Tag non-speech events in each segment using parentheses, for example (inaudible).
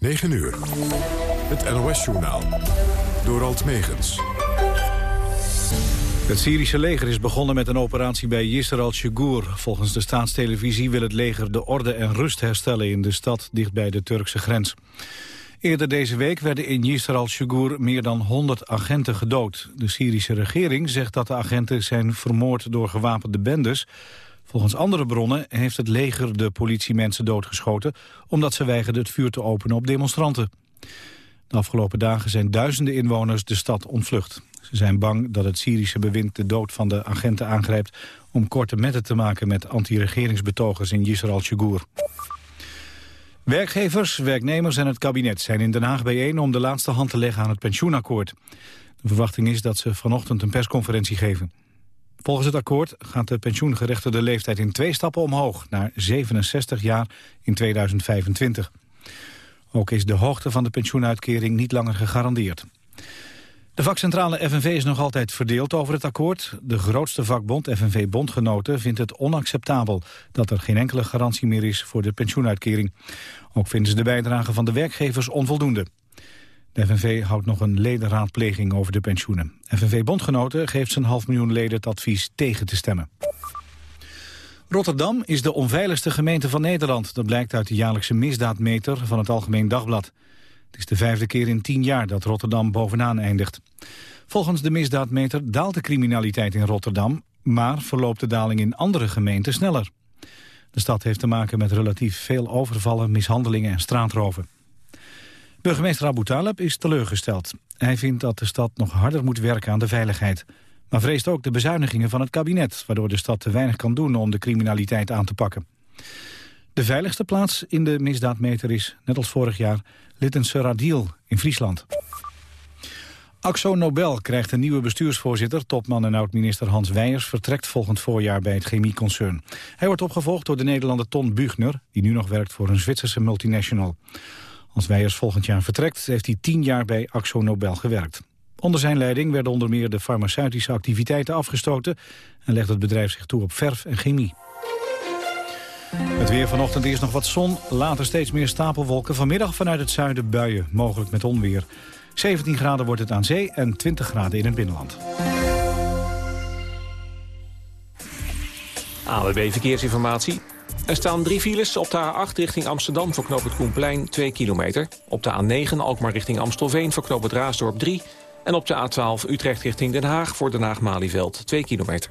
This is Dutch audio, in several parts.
9 uur. Het NOS-journaal. Door Alt Megens. Het Syrische leger is begonnen met een operatie bij Yisr al-Shugur. Volgens de staatstelevisie wil het leger de orde en rust herstellen... in de stad dicht bij de Turkse grens. Eerder deze week werden in Yisr al-Shugur meer dan 100 agenten gedood. De Syrische regering zegt dat de agenten zijn vermoord door gewapende bendes... Volgens andere bronnen heeft het leger de politiemensen doodgeschoten... omdat ze weigerden het vuur te openen op demonstranten. De afgelopen dagen zijn duizenden inwoners de stad ontvlucht. Ze zijn bang dat het Syrische bewind de dood van de agenten aangrijpt... om korte metten te maken met anti-regeringsbetogers in Yisr al-Shugur. Werkgevers, werknemers en het kabinet zijn in Den Haag bijeen... om de laatste hand te leggen aan het pensioenakkoord. De verwachting is dat ze vanochtend een persconferentie geven. Volgens het akkoord gaat de pensioengerechtigde leeftijd in twee stappen omhoog... naar 67 jaar in 2025. Ook is de hoogte van de pensioenuitkering niet langer gegarandeerd. De vakcentrale FNV is nog altijd verdeeld over het akkoord. De grootste vakbond, FNV Bondgenoten, vindt het onacceptabel... dat er geen enkele garantie meer is voor de pensioenuitkering. Ook vinden ze de bijdrage van de werkgevers onvoldoende. De FNV houdt nog een ledenraadpleging over de pensioenen. FNV-bondgenoten geeft zijn half miljoen leden het advies tegen te stemmen. Rotterdam is de onveiligste gemeente van Nederland. Dat blijkt uit de jaarlijkse misdaadmeter van het Algemeen Dagblad. Het is de vijfde keer in tien jaar dat Rotterdam bovenaan eindigt. Volgens de misdaadmeter daalt de criminaliteit in Rotterdam... maar verloopt de daling in andere gemeenten sneller. De stad heeft te maken met relatief veel overvallen, mishandelingen en straatroven. Burgemeester Abu Talib is teleurgesteld. Hij vindt dat de stad nog harder moet werken aan de veiligheid. Maar vreest ook de bezuinigingen van het kabinet... waardoor de stad te weinig kan doen om de criminaliteit aan te pakken. De veiligste plaats in de misdaadmeter is, net als vorig jaar... Littense Radiel in Friesland. Axo Nobel krijgt een nieuwe bestuursvoorzitter. Topman en oud-minister Hans Weijers vertrekt volgend voorjaar bij het chemieconcern. Hij wordt opgevolgd door de Nederlander Ton Buchner... die nu nog werkt voor een Zwitserse multinational. Als Weijers volgend jaar vertrekt, heeft hij tien jaar bij Axo Nobel gewerkt. Onder zijn leiding werden onder meer de farmaceutische activiteiten afgestoten... en legt het bedrijf zich toe op verf en chemie. Het weer vanochtend is nog wat zon, later steeds meer stapelwolken. Vanmiddag vanuit het zuiden buien, mogelijk met onweer. 17 graden wordt het aan zee en 20 graden in het binnenland. AWB Verkeersinformatie. Er staan drie files op de A8 richting Amsterdam voor knoop het Koenplein 2 kilometer. Op de A9 Alkmaar richting Amstelveen voor knoop het Raasdorp 3. En op de A12 Utrecht richting Den Haag voor Den Haag-Malieveld 2 kilometer.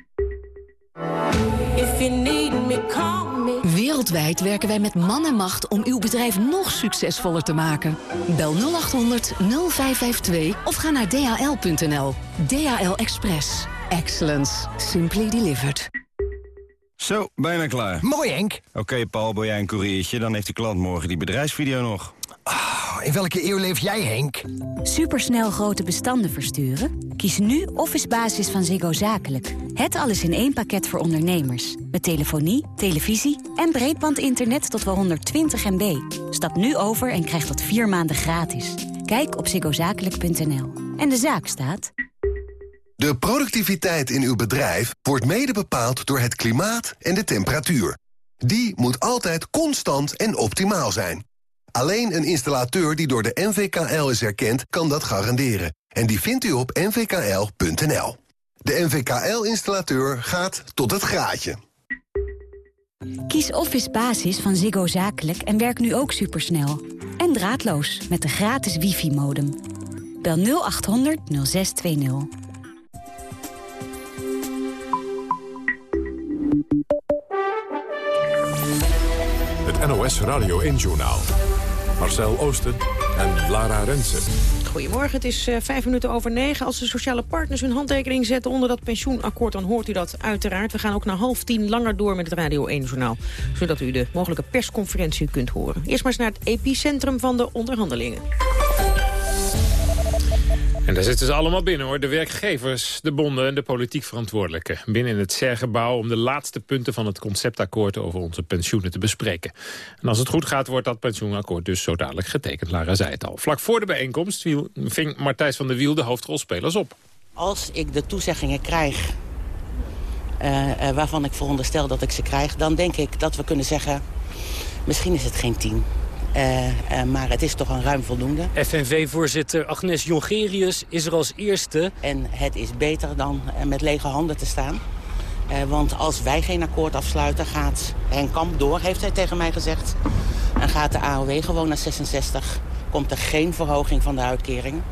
Wereldwijd werken wij met man en macht om uw bedrijf nog succesvoller te maken. Bel 0800 0552 of ga naar dhl.nl. DHL Express. Excellence. Simply delivered. Zo, bijna klaar. Mooi, Henk. Oké, Paul, ben jij een koeriertje? Dan heeft de klant morgen die bedrijfsvideo nog. Oh, in welke eeuw leef jij, Henk? Supersnel grote bestanden versturen? Kies nu Office Basis van Ziggo Zakelijk. Het alles in één pakket voor ondernemers. Met telefonie, televisie en breedbandinternet tot wel 120 MB. Stap nu over en krijg dat vier maanden gratis. Kijk op ziggozakelijk.nl. En de zaak staat... De productiviteit in uw bedrijf wordt mede bepaald door het klimaat en de temperatuur. Die moet altijd constant en optimaal zijn. Alleen een installateur die door de NVKL is erkend, kan dat garanderen. En die vindt u op nvkl.nl. De NVKL-installateur gaat tot het graadje. Kies Office Basis van Ziggo Zakelijk en werk nu ook supersnel. En draadloos met de gratis wifi-modem. Bel 0800 0620. Het NOS Radio 1-journaal. Marcel Oosten en Lara Rensen. Goedemorgen, het is uh, vijf minuten over negen. Als de sociale partners hun handtekening zetten onder dat pensioenakkoord... dan hoort u dat uiteraard. We gaan ook na half tien langer door met het Radio 1-journaal. Zodat u de mogelijke persconferentie kunt horen. Eerst maar eens naar het epicentrum van de onderhandelingen. En daar zitten ze allemaal binnen hoor. De werkgevers, de bonden en de politiek verantwoordelijken. Binnen in het CER-gebouw om de laatste punten van het conceptakkoord over onze pensioenen te bespreken. En als het goed gaat wordt dat pensioenakkoord dus zo dadelijk getekend. Lara zei het al. Vlak voor de bijeenkomst ving Martijs van der Wiel de hoofdrolspelers op. Als ik de toezeggingen krijg uh, uh, waarvan ik veronderstel dat ik ze krijg... dan denk ik dat we kunnen zeggen, misschien is het geen tien. Uh, uh, maar het is toch een ruim voldoende. FNV-voorzitter Agnes Jongerius is er als eerste. En het is beter dan uh, met lege handen te staan. want als wij geen akkoord afsluiten, gaat Henk Kamp door, heeft hij tegen mij gezegd. En gaat de AOW gewoon naar 66. Komt er geen verhoging van de uitkeringen.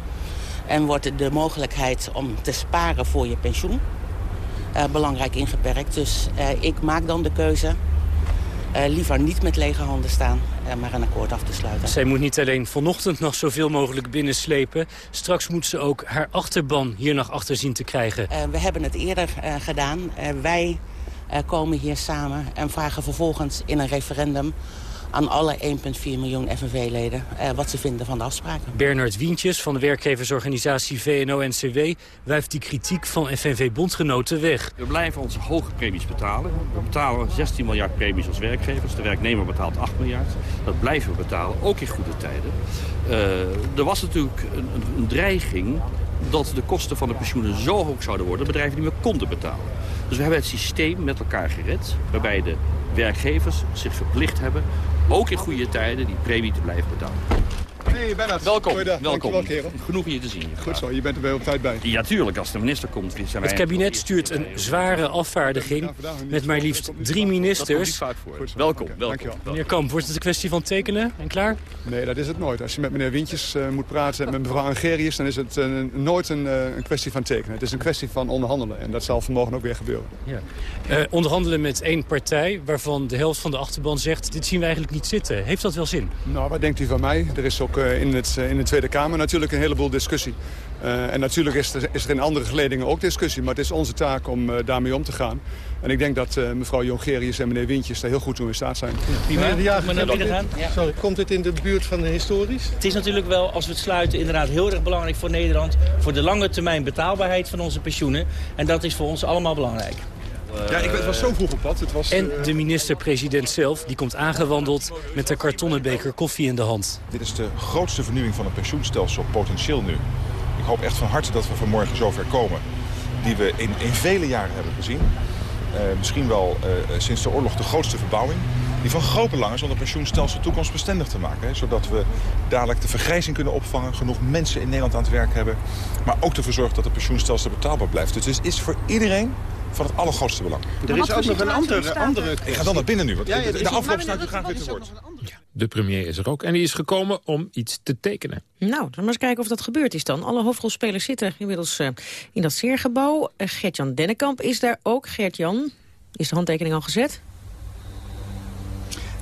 En wordt de mogelijkheid om te sparen voor je pensioen belangrijk ingeperkt. Dus ik maak dan de keuze liever niet met lege handen staan, maar een akkoord af te sluiten. Zij moet niet alleen vanochtend nog zoveel mogelijk binnenslepen. Straks moet ze ook haar achterban hier nog achter zien te krijgen. Uh, we hebben het eerder gedaan. wij komen hier samen en vragen vervolgens in een referendum aan alle 1,4 miljoen FNV-leden uh, wat ze vinden van de afspraken. Bernard Wientjes van de werkgeversorganisatie VNO-NCW wuift die kritiek van FNV-bondgenoten weg. We blijven onze hoge premies betalen. We betalen 16 miljard premies als werkgevers. De werknemer betaalt 8 miljard. Dat blijven we betalen, ook in goede tijden. Uh, er was natuurlijk een, een dreiging dat de kosten van de pensioenen zo hoog zouden worden... dat bedrijven niet meer konden betalen. Dus we hebben het systeem met elkaar gered... waarbij de werkgevers zich verplicht hebben ook in goede tijden, die premie te blijven betalen. Hey Bernard. Welkom. Welkom. kerel. Genoeg je te zien. Goed zo, je bent er weer op tijd bij. Ja, tuurlijk. Als de minister komt... Zijn het kabinet stuurt een zware afvaardiging met maar liefst drie ministers. Goed welkom. welkom. Meneer Kamp, wordt het een kwestie van tekenen en klaar? Nee, dat is het nooit. Als je met meneer Wintjes uh, moet praten, met mevrouw Angerius... dan is het uh, nooit een, uh, een, kwestie van tekenen. Het is een kwestie van onderhandelen. En dat zal vanmorgen ook weer gebeuren. Ja. onderhandelen met één partij waarvan de helft van de achterban zegt... dit zien we eigenlijk niet zitten. Heeft dat wel zin? Nou, wat denkt u van mij? Er is ook in, het, in de Tweede Kamer natuurlijk een heleboel discussie. Uh, en natuurlijk is er, is er, in andere geledingen ook discussie. Maar het is onze taak om uh, daarmee om te gaan. En ik denk dat uh, mevrouw Jongerius en meneer Wintjes daar heel goed toe in staat zijn. Ja, meneer De Jager, ja. Sorry, komt dit in de buurt van de historisch? Het is natuurlijk wel, als we het sluiten, inderdaad heel erg belangrijk voor Nederland. Voor de lange termijn betaalbaarheid van onze pensioenen. En dat is voor ons allemaal belangrijk. Ja, ik het was zo vroeg op pad. Het was, en de minister-president zelf, die komt aangewandeld met een kartonnen beker koffie in de hand. Dit is de grootste vernieuwing van het pensioenstelsel potentieel nu. Ik hoop echt van harte dat we vanmorgen zover komen. Die we in, in vele jaren hebben gezien. Uh, misschien wel uh, sinds de oorlog de grootste verbouwing. Die van groot belang is om het pensioenstelsel toekomstbestendig te maken. Hè, zodat we dadelijk de vergrijzing kunnen opvangen. Genoeg mensen in Nederland aan het werk hebben. Maar ook ervoor zorgen dat het pensioenstelsel betaalbaar blijft. Dus het is voor iedereen van het allergrootste belang. Er is ook nog een andere, andere Ik ga dan naar binnen nu, want ja, ja, de afloop staat u graag weer te woord. De premier is er ook en die is gekomen om iets te tekenen. Nou, dan maar eens kijken of dat gebeurd is dan. Alle hoofdrolspelers zitten inmiddels uh, in dat zeergebouw. Uh, Gert-Jan Dennekamp is daar ook. Gert-Jan, is de handtekening al gezet?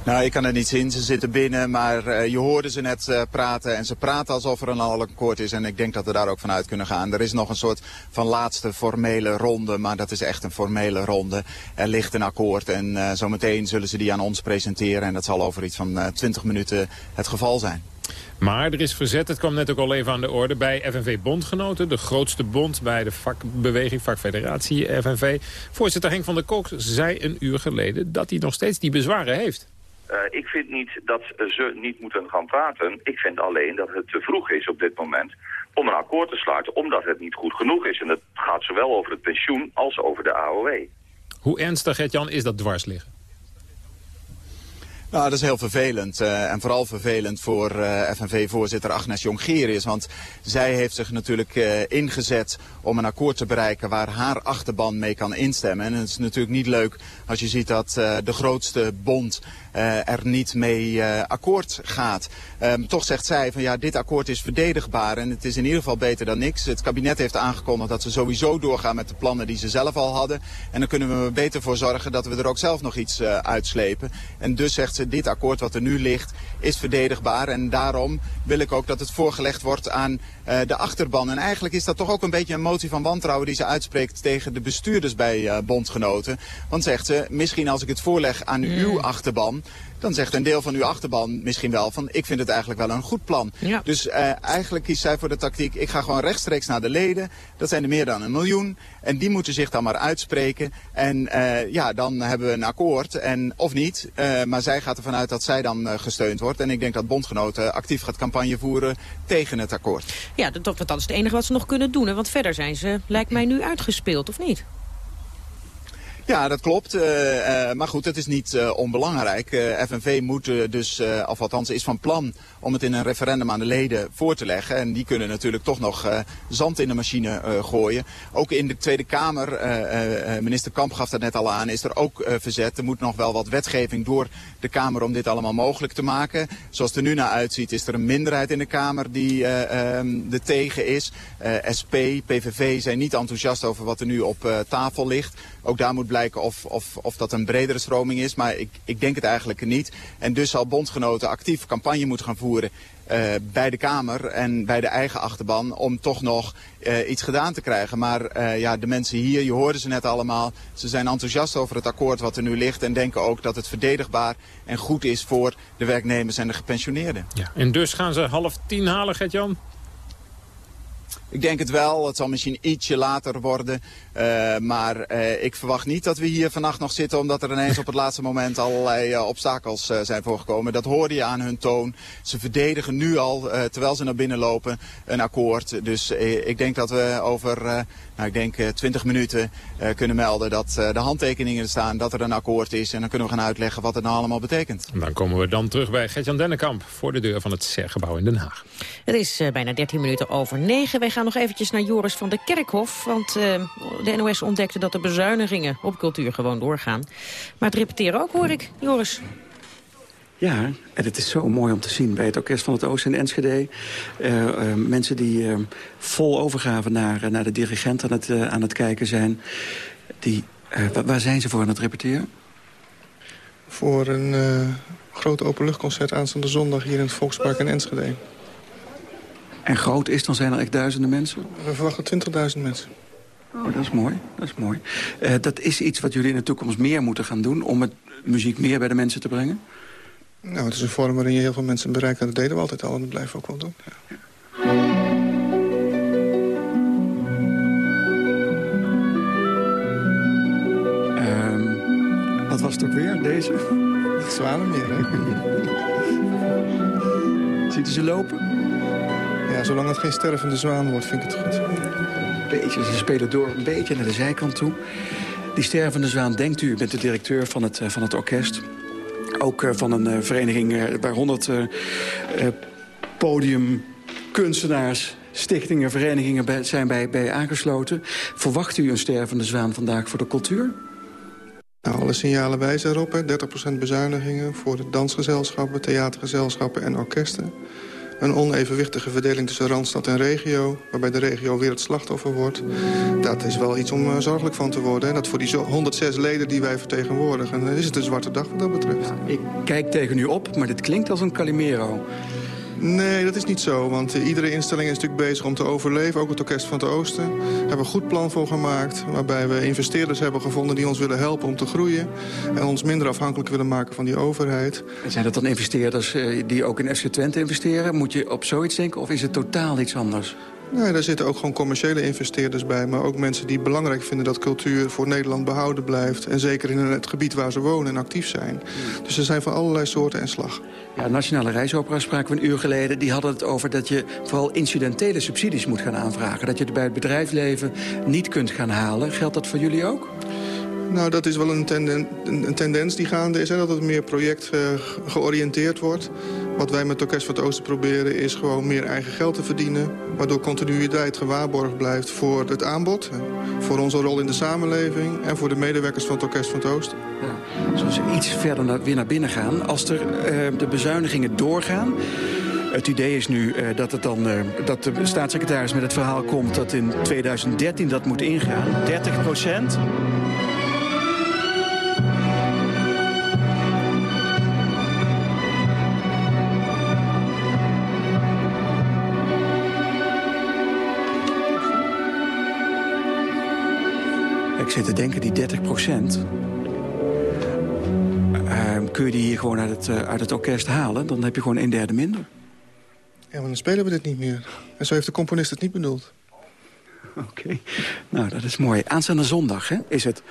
Nou, ik kan er niet zien. Ze zitten binnen, maar uh, je hoorde ze net uh, praten. En ze praten alsof er een al akkoord is. En ik denk dat we daar ook vanuit kunnen gaan. Er is nog een soort van laatste formele ronde, maar dat is echt een formele ronde. Er ligt een akkoord en uh, zometeen zullen ze die aan ons presenteren. En dat zal over iets van 20 minuten het geval zijn. Maar er is verzet, het kwam net ook al even aan de orde... bij FNV-bondgenoten, de grootste bond bij de vakbeweging, vakfederatie FNV. Voorzitter Henk van der Kolk zei een uur geleden... dat hij nog steeds die bezwaren heeft. Uh, ik vind niet dat ze niet moeten gaan praten. Ik vind alleen dat het te vroeg is op dit moment om een akkoord te sluiten, omdat het niet goed genoeg is. En dat gaat zowel over het pensioen als over de AOW. Hoe ernstig, Jan, is dat dwars liggen? Nou, dat is heel vervelend. Uh, en vooral vervelend voor uh, FNV-voorzitter Agnes Jongerius. Want zij heeft zich natuurlijk uh, ingezet om een akkoord te bereiken waar haar achterban mee kan instemmen. En het is natuurlijk niet leuk als je ziet dat de grootste bond er niet mee akkoord gaat. Um, toch zegt zij van ja, dit akkoord is verdedigbaar en het is in ieder geval beter dan niks. Het kabinet heeft aangekondigd dat ze sowieso doorgaan met de plannen die ze zelf al hadden. En dan kunnen we er beter voor zorgen dat we er ook zelf nog iets uitslepen. En dus zegt dit akkoord wat er nu ligt is verdedigbaar. En daarom wil ik ook dat het voorgelegd wordt aan uh, de achterban. En eigenlijk is dat toch ook een beetje een motie van wantrouwen die ze uitspreekt tegen de bestuurders bij uh, bondgenoten. Want zegt ze, misschien als ik het voorleg aan mm. uw achterban, dan zegt een deel van uw achterban misschien wel van ik vind het eigenlijk wel een goed plan. Ja. Dus uh, eigenlijk kiest zij voor de tactiek ik ga gewoon rechtstreeks naar de leden. Dat zijn er meer dan een miljoen. En die moeten zich dan maar uitspreken. En uh, ja, dan hebben we een akkoord. En, of niet. Uh, maar zij gaat ervan uit dat zij dan gesteund wordt. En ik denk dat bondgenoten actief gaat campagne voeren tegen het akkoord. Ja, dat, dat is het enige wat ze nog kunnen doen. Hè? Want verder zijn ze, lijkt mij, nu uitgespeeld, of niet? Ja, dat klopt. Uh, uh, maar goed, het is niet uh, onbelangrijk. FNV moet dus, of althans is van plan om het in een referendum aan de leden voor te leggen. En die kunnen natuurlijk toch nog zand in de machine gooien. Ook in de Tweede Kamer, minister Kamp gaf dat net al aan, is er ook verzet. Er moet nog wel wat wetgeving door de Kamer om dit allemaal mogelijk te maken. Zoals het er nu naar uitziet is er een minderheid in de Kamer die um, er tegen is. SP, PVV zijn niet enthousiast over wat er nu op tafel ligt. Ook daar moet of, of, of dat een bredere stroming is. Maar ik, ik denk het eigenlijk niet. En dus zal bondgenoten actief campagne moeten gaan voeren uh, bij de Kamer en bij de eigen achterban om toch nog uh, iets gedaan te krijgen. Maar uh, ja, de mensen hier, je hoorde ze net allemaal, ze zijn enthousiast over het akkoord wat er nu ligt en denken ook dat het verdedigbaar en goed is voor de werknemers en de gepensioneerden. Ja, en dus gaan ze half tien halen, Gert-Jan? Ik denk het wel. Het zal misschien ietsje later worden. Uh, maar uh, ik verwacht niet dat we hier vannacht nog zitten... omdat er ineens op het laatste moment allerlei uh, obstakels zijn voorgekomen. Dat hoorde je aan hun toon. Ze verdedigen nu al, terwijl ze naar binnen lopen, een akkoord. Dus ik denk dat we over nou, ik denk 20 minuten kunnen melden... dat de handtekeningen er staan, dat er een akkoord is. En dan kunnen we gaan uitleggen wat het nou allemaal betekent. En dan komen we dan terug bij Gertjan Dennekamp... voor de deur van het CER-gebouw in Den Haag. Het is bijna 13 minuten over 9. Wij gaan nog eventjes naar Joris van der Kerkhof. Want uh, de NOS ontdekte dat de bezuinigingen op cultuur gewoon doorgaan. Maar het repeteren ook, hoor ik, Joris. Ja, en het is zo mooi om te zien bij het Orkest van het Oosten in Enschede. Uh, uh, mensen die vol overgave naar, naar de dirigent aan het, aan het kijken zijn. Die, waar zijn ze voor aan het repeteren? Voor een groot openluchtconcert aanstaande zondag hier in het Volkspark in Enschede. En groot is, dan zijn er echt duizenden mensen? We verwachten 20.000 mensen. Oh, dat is mooi. Dat is mooi. Uh, dat is iets wat jullie in de toekomst meer moeten gaan doen... om het muziek meer bij de mensen te brengen? Nou, het is een vorm waarin je heel veel mensen bereikt. En dat deden we altijd al en dat blijven we ook wel doen. Ja. Um, wat was het ook weer, deze? Het Zwanenmeer, hè? (laughs) Ziet u ze lopen? Ja, zolang het geen stervende zwaan wordt, vind ik het goed. Beetje, ze spelen door een beetje naar de zijkant toe. Die stervende zwaan, denkt u, bent de directeur van het, eh, van het orkest. Ook uh, van een uh, vereniging waar 100 podiumkunstenaars, stichtingen, verenigingen zijn bij, bij aangesloten. Verwacht u een stervende zwaan vandaag voor de cultuur? Nou, alle signalen wijzen erop. Hè. 30% bezuinigingen voor de dansgezelschappen, theatergezelschappen en orkesten. Een onevenwichtige verdeling tussen Randstad en regio... waarbij de regio weer het slachtoffer wordt. Dat is wel iets om uh, zorgelijk van te worden. En dat voor die 106 leden die wij vertegenwoordigen... is het een zwarte dag wat dat betreft. Ik kijk tegen u op, maar dit klinkt als een Calimero. Nee, dat is niet zo. Want uh, iedere instelling is natuurlijk bezig om te overleven. Ook het Orkest van het Oosten. Daar hebben we een goed plan voor gemaakt. Waarbij we investeerders hebben gevonden die ons willen helpen om te groeien. En ons minder afhankelijk willen maken van die overheid. En zijn dat dan investeerders uh, die ook in FC Twente investeren? Moet je op zoiets denken of is het totaal iets anders? Nee, daar zitten ook gewoon commerciële investeerders bij. Maar ook mensen die belangrijk vinden dat cultuur voor Nederland behouden blijft. En zeker in het gebied waar ze wonen en actief zijn. Dus er zijn van allerlei soorten en slag. Ja, Nationale Reisopera spraken we een uur geleden. Die hadden het over dat je vooral incidentele subsidies moet gaan aanvragen. Dat je het bij het bedrijfsleven niet kunt gaan halen. Geldt dat voor jullie ook? Nou, dat is wel een, tenden, een, tendens die gaande is. Hè, dat het meer project uh, georiënteerd wordt. Wat wij met het Orkest van het Oosten proberen is gewoon meer eigen geld te verdienen. Waardoor continuïteit gewaarborgd blijft voor het aanbod. Voor onze rol in de samenleving en voor de medewerkers van het Orkest van het Oosten. Ja, zoals we iets verder naar, weer naar binnen gaan. Als er, uh, de bezuinigingen doorgaan... Het idee is nu uh, dat, het dan, uh, dat de staatssecretaris met het verhaal komt... dat in 2013 dat moet ingaan. 30 procent. Zit te denken, die 30 procent... Uh, kun je die hier gewoon uit het, uit het orkest halen... dan heb je gewoon een derde minder. Ja, maar dan spelen we dit niet meer. En zo heeft de componist het niet bedoeld. Oké, nou dat is mooi. Aanstaande zondag, hè, is het.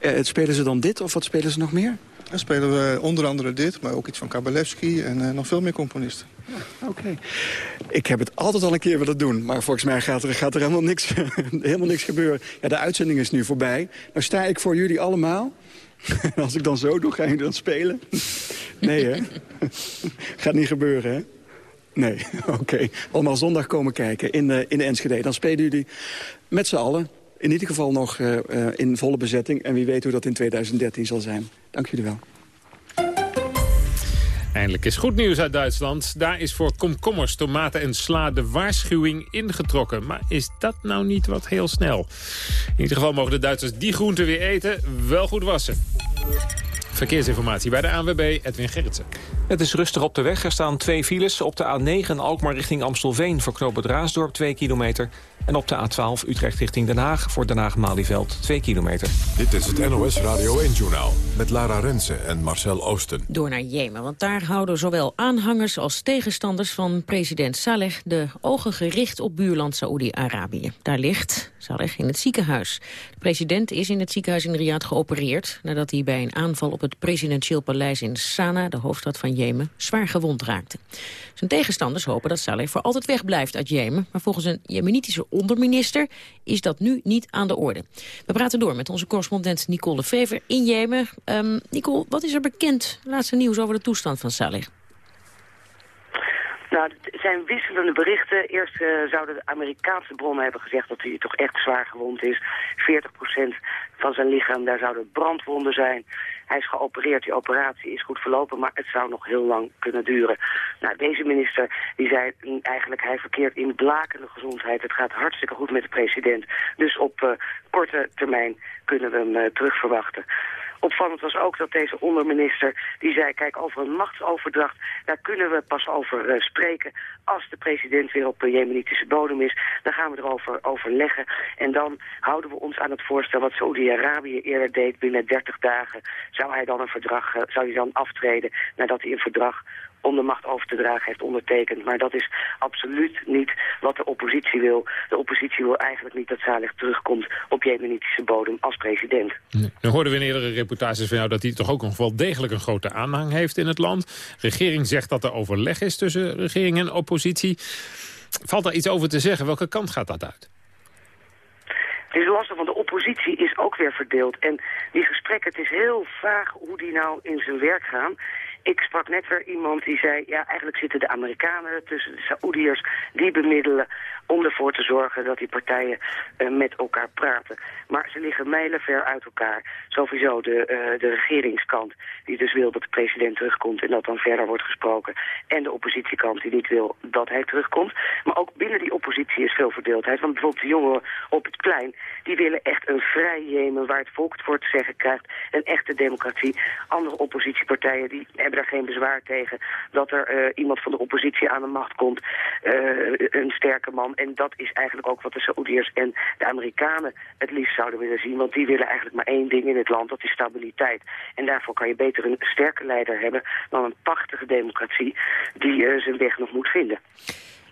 Uh, spelen ze dan dit of wat spelen ze nog meer? Dan spelen we onder andere dit, maar ook iets van Kabalevski en uh, nog veel meer componisten. Oké. Ik heb het altijd al een keer willen doen, maar volgens mij gaat er, gaat er helemaal, niks, (laughs) helemaal niks gebeuren. Ja, de uitzending is nu voorbij. Nou sta ik voor jullie allemaal. (laughs) Als ik dan zo doe, gaan jullie dan spelen? (laughs) nee, hè? gaat niet gebeuren, hè? Nee, oké. Okay. Allemaal zondag komen kijken in, uh, in de Enschede. Dan spelen jullie met z'n allen in ieder geval nog uh, uh, in volle bezetting. En wie weet hoe dat in 2013 zal zijn. Dank jullie wel. Eindelijk is goed nieuws uit Duitsland. Daar is voor komkommers, tomaten en sla de waarschuwing ingetrokken. Maar is dat nou niet wat heel snel? In ieder geval mogen de Duitsers die groenten weer eten, wel goed wassen. Verkeersinformatie bij de ANWB, Edwin Gerritsen. Het is rustig op de weg. Er staan twee files. Op de A9 Alkmaar richting Amstelveen voor knoop het Raasdorp 2 kilometer. En op de A12 Utrecht richting Den Haag voor Den Haag-Malieveld 2 kilometer. Dit is het NOS Radio 1-journaal met Lara Rensen en Marcel Oosten. Door naar Jemen, want daar houden zowel aanhangers als tegenstanders van president Saleh... de ogen gericht op buurland Saoedi-Arabië. Daar ligt Saleh in het ziekenhuis. De president is in het ziekenhuis in Riyadh geopereerd... nadat hij bij een aanval op het presidentieel paleis in Sanaa... de hoofdstad van Jemen, zwaar gewond raakte. Zijn tegenstanders hopen dat Saleh voor altijd wegblijft uit Jemen... maar volgens een jemenitische onderminister is dat nu niet aan de orde. We praten door met onze correspondent Nicole Fever in Jemen. Um, Nicole, wat is er bekend, laatste nieuws over de toestand van Saleh? Nou, zijn wisselende berichten. Eerst uh, zouden de Amerikaanse bronnen hebben gezegd dat hij toch echt zwaar gewond is. 40% van zijn lichaam, daar zouden brandwonden zijn. Hij is geopereerd, die operatie is goed verlopen, maar het zou nog heel lang kunnen duren. Nou, deze minister die zei eigenlijk, hij verkeert in blakende gezondheid. Het gaat hartstikke goed met de president. Dus op uh, korte termijn kunnen we hem uh, terugverwachten. Opvallend was ook dat deze onderminister, die zei, kijk, over een machtsoverdracht, daar kunnen we pas over uh, spreken als de president weer op jemenitische bodem is. Dan gaan we erover overleggen en dan houden we ons aan het voorstel wat Saudi-Arabië eerder deed. Binnen 30 dagen zou hij dan een verdrag, uh, zou hij dan aftreden nadat hij een verdrag om de macht over te dragen heeft ondertekend. Maar dat is absoluut niet wat de oppositie wil. De oppositie wil eigenlijk niet dat Saleh terugkomt op jemenitische bodem als president. Nee. Nu hoorden we in eerdere reportages van jou dat hij toch ook nog wel degelijk een grote aanhang heeft in het land. De regering zegt dat er overleg is tussen regering en oppositie. Valt daar iets over te zeggen? Welke kant gaat dat uit? Het is lastig, want de oppositie is ook weer verdeeld. En die gesprekken, het is heel vaag hoe die nou in zijn werk gaan. Ik sprak net weer iemand die zei, ja, eigenlijk zitten de Amerikanen tussen de Saoediërs, die bemiddelen om ervoor te zorgen dat die partijen uh, met elkaar praten. Maar ze liggen mijlenver uit elkaar. Sowieso de, uh, de regeringskant, die dus wil dat de president terugkomt en dat dan verder wordt gesproken. En de oppositiekant die niet wil dat hij terugkomt. Maar ook binnen die oppositie is veel verdeeldheid. Want bijvoorbeeld de jongeren op het plein, die willen echt een vrij Jemen waar het volk het voor te zeggen krijgt. Een echte democratie. Andere oppositiepartijen die hebben daar geen bezwaar tegen dat er uh, iemand van de oppositie aan de macht komt. een sterke man. En dat is eigenlijk ook wat de Saoediërs en de Amerikanen het liefst zouden willen zien. Want die willen eigenlijk maar één ding in het land, dat is stabiliteit. En daarvoor kan je beter een sterke leider hebben dan een prachtige democratie die uh, zijn weg nog moet vinden.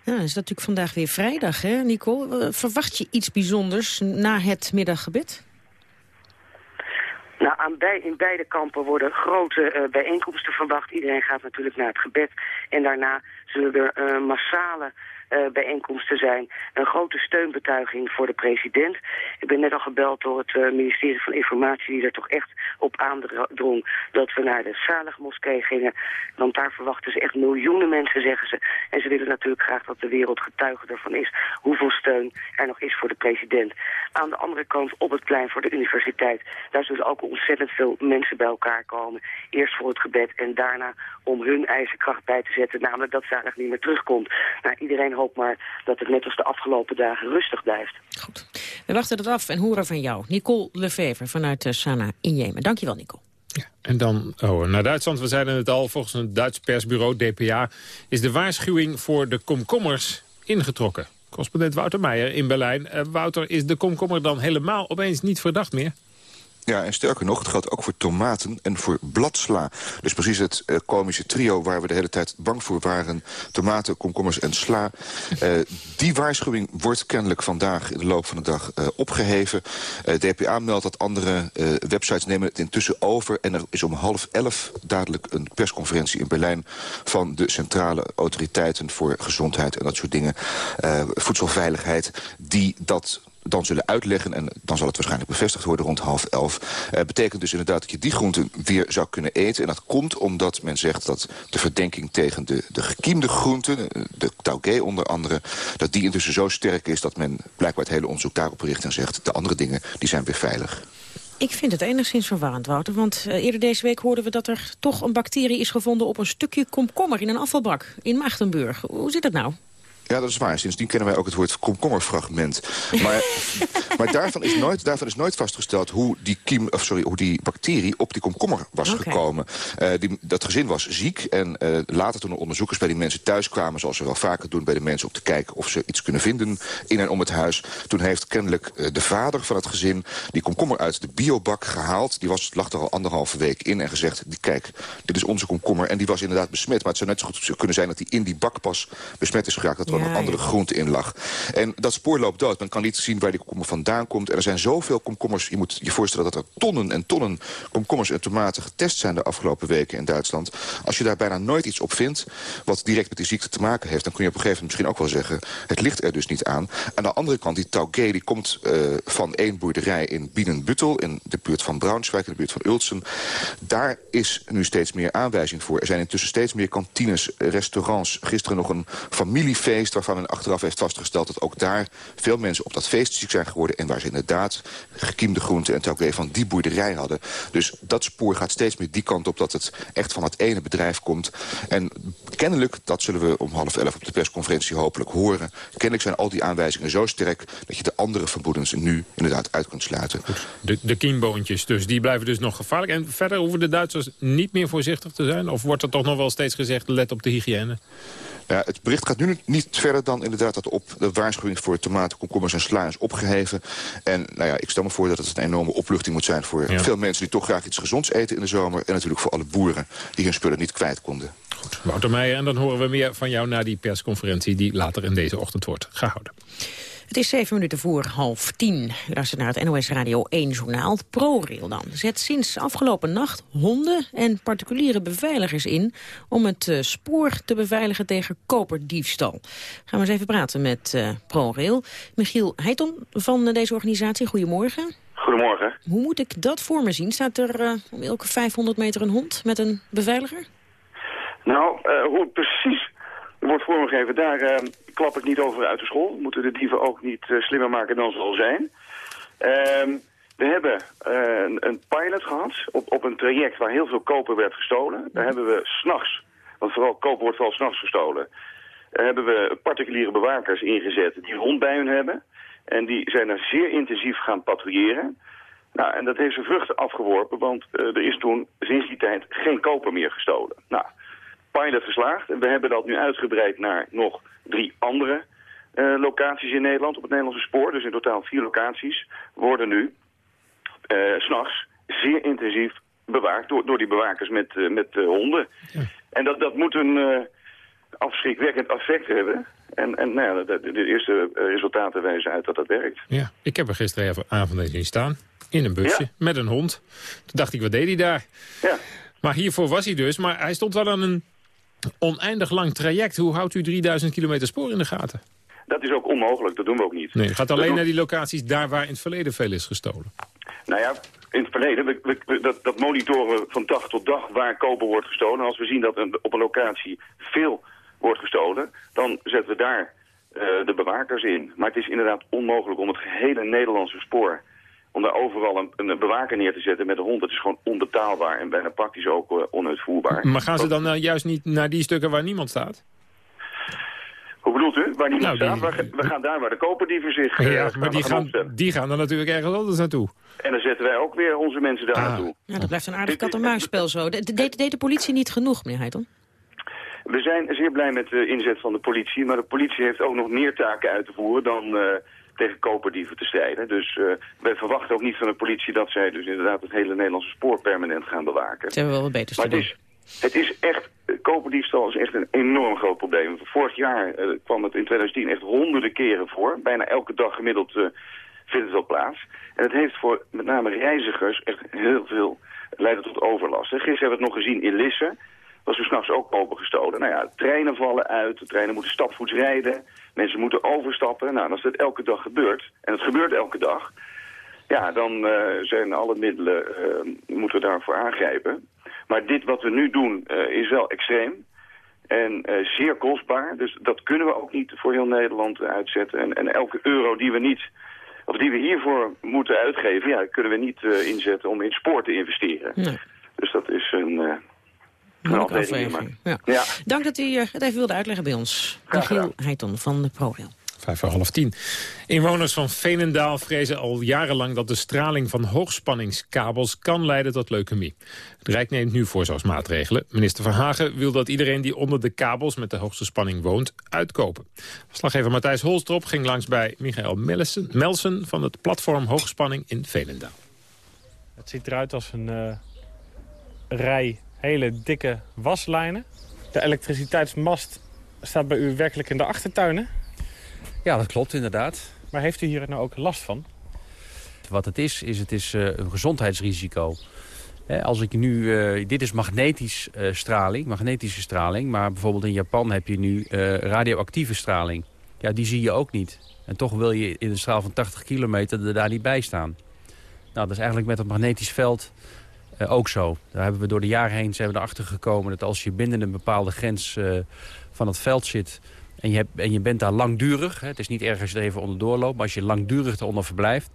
Ja, is natuurlijk vandaag weer vrijdag, hè, Nicole? Verwacht je iets bijzonders na het middaggebed? Nou, aan bij, in beide kampen worden grote uh, bijeenkomsten verwacht. Iedereen gaat natuurlijk naar het gebed. En daarna zullen er uh, massale bijeenkomsten zijn. Een grote steunbetuiging voor de president. Ik ben net al gebeld door het ministerie van Informatie die er toch echt op aandrong dat we naar de Salig moskee gingen. Want daar verwachten ze echt miljoenen mensen, zeggen ze. En ze willen natuurlijk graag dat de wereld getuige ervan is hoeveel steun er nog is voor de president. Aan de andere kant op het plein voor de universiteit, daar zullen ook ontzettend veel mensen bij elkaar komen. Eerst voor het gebed en daarna om hun ijzerkracht bij te zetten, namelijk dat Zalig niet meer terugkomt. Nou, iedereen hoopt maar dat het net als de afgelopen dagen rustig blijft. Goed. We wachten het af en horen van jou. Nicole Lefever vanuit uh, Sana in Jemen. Dankjewel, Nicole. Ja, en dan oh, naar Duitsland. We zeiden het al, volgens een Duits persbureau, DPA... is de waarschuwing voor de komkommers ingetrokken. Correspondent Wouter Meijer in Berlijn. Uh, Wouter, is de komkommer dan helemaal opeens niet verdacht meer? Ja, en sterker nog, het geldt ook voor tomaten en voor bladsla. Dus precies het uh, komische trio waar we de hele tijd bang voor waren. Tomaten, komkommers en sla. Uh, die waarschuwing wordt kennelijk vandaag in de loop van de dag uh, opgeheven. DPA meldt dat andere websites nemen het intussen over. En er is om half elf dadelijk een persconferentie in Berlijn... van de centrale autoriteiten voor gezondheid en dat soort dingen. voedselveiligheid, die dat dan zullen uitleggen... en dan zal het waarschijnlijk bevestigd worden rond half elf... Uh, betekent dus inderdaad dat je die groenten weer zou kunnen eten. En dat komt omdat men zegt dat de verdenking tegen de, de gekiemde groenten... Eh, de taugé onder andere, dat die intussen zo sterk is... dat men blijkbaar het hele onderzoek daarop richt en zegt... de andere dingen die zijn weer veilig. Ik vind het enigszins verwarrend, Wouter. Want uh, eerder deze week hoorden we dat er toch een bacterie is gevonden... op een stukje komkommer in een afvalbak in Maagdenburg. Hoe zit dat nou? Ja, dat is waar. Sindsdien kennen wij ook het woord komkommerfragment. Maar, (laughs) maar daarvan, is nooit, daarvan is nooit vastgesteld hoe die, kiem, of sorry, hoe die bacterie op die komkommer was gekomen. Uh, die, dat gezin was ziek en uh, later toen de onderzoekers bij die mensen thuis kwamen... zoals ze wel vaker doen bij de mensen om te kijken of ze iets kunnen vinden in en om het huis. Toen heeft kennelijk uh, de vader van het gezin die komkommer uit de biobak gehaald. Die was, lag er al anderhalve week in en gezegd, kijk, dit is onze komkommer. En die was inderdaad besmet, maar het zou net zo goed kunnen zijn dat die in die bak pas besmet is geraakt. Dat ja, een andere groente in lag. En dat spoor loopt dood. Men kan niet zien waar die komkommer vandaan komt. En er zijn zoveel komkommers. Je moet je voorstellen dat er tonnen en tonnen komkommers en tomaten getest zijn de afgelopen weken in Duitsland. Als je daar bijna nooit iets op vindt wat direct met die ziekte te maken heeft... dan kun je op een gegeven moment misschien ook wel zeggen... het ligt er dus niet aan. Aan de andere kant, die taugé die komt uh, van één boerderij in Bienenbuttel... in de buurt van Braunschweig, in de buurt van Ulsen. Daar is nu steeds meer aanwijzing voor. Er zijn intussen steeds meer kantines, restaurants. Gisteren nog een familiefeest waarvan men achteraf heeft vastgesteld... dat ook daar veel mensen op dat feest ziek zijn geworden... en waar ze inderdaad gekiemde groenten en taugé van die boerderij hadden. Dus dat spoor gaat steeds meer die kant op dat het echt van het ene bedrijf komt. En kennelijk, dat zullen we om half elf op de persconferentie hopelijk horen... kennelijk zijn al die aanwijzingen zo sterk... dat je de andere vermoedens nu inderdaad uit kunt sluiten. De, de kiemboontjes, dus die blijven dus nog gevaarlijk. En verder hoeven de Duitsers niet meer voorzichtig te zijn? Of wordt er toch nog wel steeds gezegd, let op de hygiëne? Ja, het bericht gaat nu niet verder dan inderdaad dat op de waarschuwing voor tomaten, komkommers en sla is opgeheven. En nou ja, ik stel me voor dat het een enorme opluchting moet zijn voor veel mensen die toch graag iets gezonds eten in de zomer. En natuurlijk voor alle boeren die hun spullen niet kwijt konden. Goed, Wouter Meijer, en dan horen we meer van jou na die persconferentie die later in deze ochtend wordt gehouden. Het is zeven minuten voor half tien. U luistert naar het NOS Radio 1 journaal. ProRail dan zet sinds afgelopen nacht honden en particuliere beveiligers in... om het uh, spoor te beveiligen tegen koperdiefstal. Gaan we eens even praten met uh, ProRail. Michiel Heiton van uh, deze organisatie, goedemorgen. Goedemorgen. Hoe moet ik dat voor me zien? Staat er om elke 500 meter een hond met een beveiliger? Nou, hoe het precies wordt vormgegeven, daar uh, klap ik niet over uit de school. We moeten de dieven ook niet uh, slimmer maken dan ze al zijn. Uh, we hebben uh, een, pilot gehad op, op een traject waar heel veel koper werd gestolen. Daar hebben we s'nachts, want vooral koper wordt vooral s'nachts gestolen... Daar hebben we particuliere bewakers ingezet die hond bij hun hebben. En die zijn er zeer intensief gaan patrouilleren. Nou, en dat heeft zijn vruchten afgeworpen, want er is toen sinds die tijd geen koper meer gestolen. Nou, pilot geslaagd. En we hebben dat nu uitgebreid naar nog drie andere uh, locaties in Nederland op het Nederlandse spoor. Dus in totaal vier locaties worden nu uh, s'nachts zeer intensief bewaakt door, door die bewakers met, uh, met honden. Ja. En dat, dat moet een afschrikwekkend effect hebben. En, en nou ja, de, de, eerste resultaten wijzen uit dat dat werkt. Ja, ik heb er gisteravond zien staan. In een busje, ja. met een hond. Toen dacht ik, wat deed hij daar? Ja. Maar hiervoor was hij dus. Maar hij stond wel aan een Oneindig lang traject. Hoe houdt u 3000 kilometer spoor in de gaten? Dat is ook onmogelijk, dat doen we ook niet. Nee, het gaat alleen naar die locaties daar waar in het verleden veel is gestolen. Nou ja, in het verleden, we, we, dat, dat, monitoren we van dag tot dag waar koper wordt gestolen. Als we zien dat op een locatie veel wordt gestolen, dan zetten we daar uh, de bewakers in. Maar het is inderdaad onmogelijk om het gehele Nederlandse spoor om daar overal een, een, bewaker neer te zetten met een hond. Het is gewoon onbetaalbaar en bijna praktisch ook uh, onuitvoerbaar. Maar gaan ze dan uh, juist niet naar die stukken waar niemand staat? Hoe bedoelt u? Waar niemand nou, staat? We, gaan daar waar de koperdieven zich Ja, uh, maar die gaan, die gaan dan natuurlijk ergens anders naartoe. En dan zetten wij ook weer onze mensen daar ah. naartoe. Ja, dat blijft een aardig kat-en-muisspel zo. De, deed, deed de politie niet genoeg, meneer Heiton? We zijn zeer blij met de inzet van de politie, maar de politie heeft ook nog meer taken uit te voeren dan uh, tegen koperdieven te strijden. Dus uh, wij verwachten ook niet van de politie dat zij dus inderdaad het hele Nederlandse spoor permanent gaan bewaken. Ze hebben wel wat beters maar het is, het is echt, koperdiefstal is echt een enorm groot probleem. Vorig jaar uh, kwam het in 2010 echt honderden keren voor. Bijna elke dag gemiddeld vindt het wel plaats. En het heeft voor met name reizigers echt heel veel leiden tot overlast. En gisteren hebben we het nog gezien in Lisse was er s'nachts ook opengestolen. Nou ja, treinen vallen uit, de treinen moeten stapvoets rijden, mensen moeten overstappen. Nou, als dat elke dag gebeurt, en het gebeurt elke dag, ja, dan uh, zijn alle middelen, uh, moeten we daarvoor aangrijpen. Maar dit wat we nu doen uh, is wel extreem en zeer kostbaar. Dus dat kunnen we ook niet voor heel Nederland uitzetten. En, en elke euro die we niet of die we hiervoor moeten uitgeven, ja, kunnen we niet inzetten om in spoor te investeren. Nee. Dus dat is een, uh, afweging. Ja. ja. Dank dat u het even wilde uitleggen bij ons. Michiel Heiton van de ProRail. Vijf voor half tien. Inwoners van Veenendaal vrezen al jarenlang dat de straling van hoogspanningskabels kan leiden tot leukemie. Het Rijk neemt nu voorzorgsmaatregelen. Minister Verhagen wil dat iedereen die onder de kabels met de hoogste spanning woont uitkopen. Verslaggever Matthijs Holstrop ging langs bij Michael Melsen, Melsen van het platform Hoogspanning in Veenendaal. Het ziet eruit als een uh, rij hele dikke waslijnen. De elektriciteitsmast staat bij u werkelijk in de achtertuin, hè? Ja, dat klopt inderdaad. Maar heeft u hier nou ook last van? Wat het is, is het is uh, een gezondheidsrisico. He, als ik nu, uh, dit is magnetisch uh, straling, magnetische straling. Maar bijvoorbeeld in Japan heb je nu radioactieve straling. Ja, die zie je ook niet. En toch wil je in een straal van 80 kilometer er daar niet bij staan. Nou, dat is eigenlijk met het magnetisch veld ook zo. Daar hebben we door de jaren heen zijn we erachter gekomen dat als je binnen een bepaalde grens van het veld zit en je, hebt, en je bent daar langdurig, hè, het is niet erg als je er even onderdoor loopt... maar als je langdurig eronder verblijft...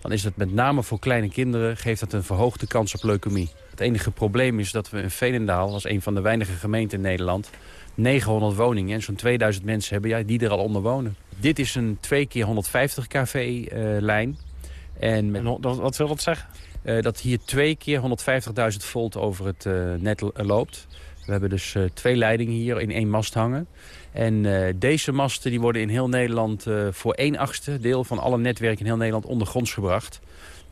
dan is het met name voor kleine kinderen... geeft dat een verhoogde kans op leukemie. Het enige probleem is dat we in Veenendaal... als een van de weinige gemeenten in Nederland... 900 woningen en zo'n 2000 mensen hebben die er al onder wonen. Dit is een 2 keer 150 kV-lijn. met, en wat wil dat zeggen? Uh, dat hier 2 keer 150.000 volt over het uh, net loopt. We hebben dus uh, twee leidingen hier in één mast hangen. En deze masten die worden in heel Nederland voor 1 achtste deel van alle netwerken in heel Nederland ondergronds gebracht.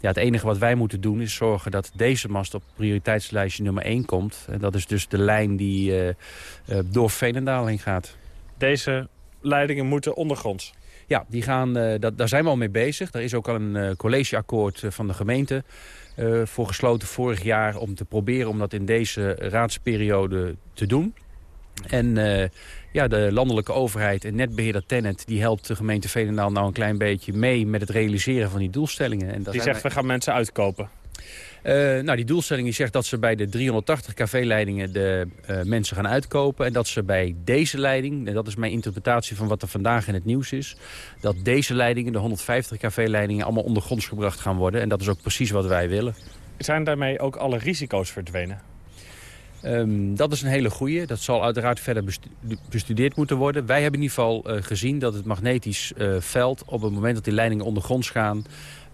Ja, het enige wat wij moeten doen is zorgen dat deze mast op prioriteitslijstje nummer 1 komt. En dat is dus de lijn die door Veenendaal heen gaat. Deze leidingen moeten ondergronds? Ja, die gaan, dat, daar zijn we al mee bezig. Er is ook al een collegeakkoord van de gemeente voor gesloten vorig jaar... om te proberen om dat in deze raadsperiode te doen. En ja, de landelijke overheid en netbeheerder Tennet... die helpt de gemeente Veenendaal nou een klein beetje mee... met het realiseren van die doelstellingen. En die zegt, we gaan mensen uitkopen. Uh, nou, die doelstelling die zegt dat ze bij de 380 kv-leidingen de uh, mensen gaan uitkopen. En dat ze bij deze leiding, en dat is mijn interpretatie van wat er vandaag in het nieuws is... dat deze leidingen, de 150 kv-leidingen, allemaal ondergronds gebracht gaan worden. En dat is ook precies wat wij willen. Zijn daarmee ook alle risico's verdwenen? Um, dat is een hele goeie. Dat zal uiteraard verder bestu bestudeerd moeten worden. Wij hebben in ieder geval uh, gezien dat het magnetisch uh, veld... op het moment dat die leidingen ondergronds gaan...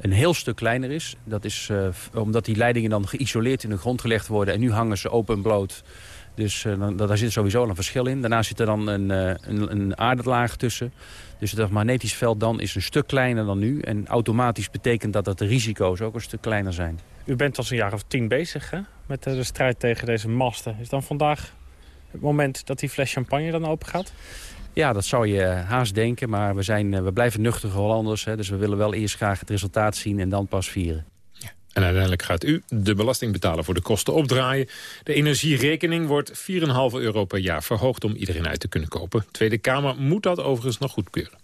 een heel stuk kleiner is. Dat is uh, omdat die leidingen dan geïsoleerd in de grond gelegd worden... en nu hangen ze open en bloot. Dus dan, daar zit sowieso een verschil in. Daarnaast zit er dan een, een, een aardelaag tussen. Dus het magnetisch veld dan is een stuk kleiner dan nu. En automatisch betekent dat dat de risico's ook een stuk kleiner zijn. U bent als een jaar of tien bezig hè? met de strijd tegen deze masten. Is dan vandaag het moment dat die fles champagne dan open gaat? Ja, dat zou je haast denken, maar we, zijn, we blijven nuchtere Hollanders. Hè, dus we willen wel eerst graag het resultaat zien en dan pas vieren. En uiteindelijk gaat u de belasting betalen voor de kosten opdraaien. De energierekening wordt 4,5 euro per jaar verhoogd om iedereen uit te kunnen kopen. De Tweede Kamer moet dat overigens nog goedkeuren.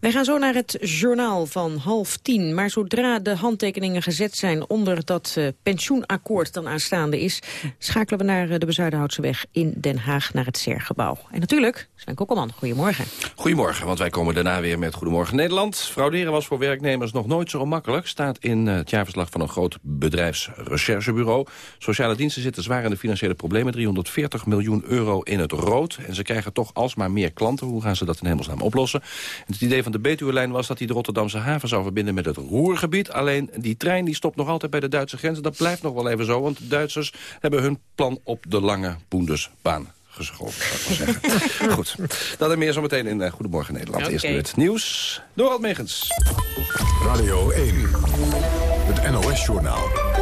Wij gaan zo naar het journaal van half tien. Maar zodra de handtekeningen gezet zijn onder dat uh, pensioenakkoord dan aanstaande is... schakelen we naar uh, de Bezuidenhoudseweg in Den Haag naar het SER-gebouw. En natuurlijk, Sven Kokkelman, goedemorgen. Goedemorgen, want wij komen daarna weer met Goedemorgen Nederland. Frauderen was voor werknemers nog nooit zo makkelijk. Staat in uh, het jaarverslag van een groot bedrijfsrecherchebureau. Sociale diensten zitten zwaar in de financiële problemen. 340 miljoen euro in het rood. En ze krijgen toch alsmaar meer klanten. Hoe gaan ze dat in hemelsnaam oplossen? En het idee van de Betuwe-lijn was dat hij de Rotterdamse haven zou verbinden met het Roergebied. Alleen die trein die stopt nog altijd bij de Duitse grens. Dat blijft nog wel even zo, want de Duitsers hebben hun plan op de lange Boendesbaan geschoven, zou ik maar zeggen. (laughs) Goed, dat en meer zometeen in uh, Goedemorgen Nederland. Okay. Eerst nu het nieuws. Dorald Megens. Radio 1, het NOS-journaal.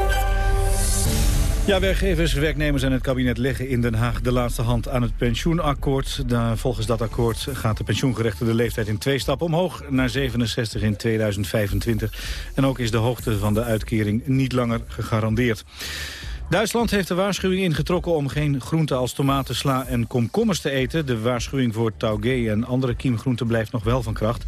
Ja, werkgevers, werknemers en het kabinet leggen in Den Haag de laatste hand aan het pensioenakkoord. Daar, volgens dat akkoord gaat de pensioengerechtigde leeftijd in twee stappen omhoog naar 67 in 2025. En ook is de hoogte van de uitkering niet langer gegarandeerd. Duitsland heeft de waarschuwing ingetrokken om geen groenten als tomaten, sla en komkommers te eten. De waarschuwing voor taugé en andere kiemgroenten blijft nog wel van kracht.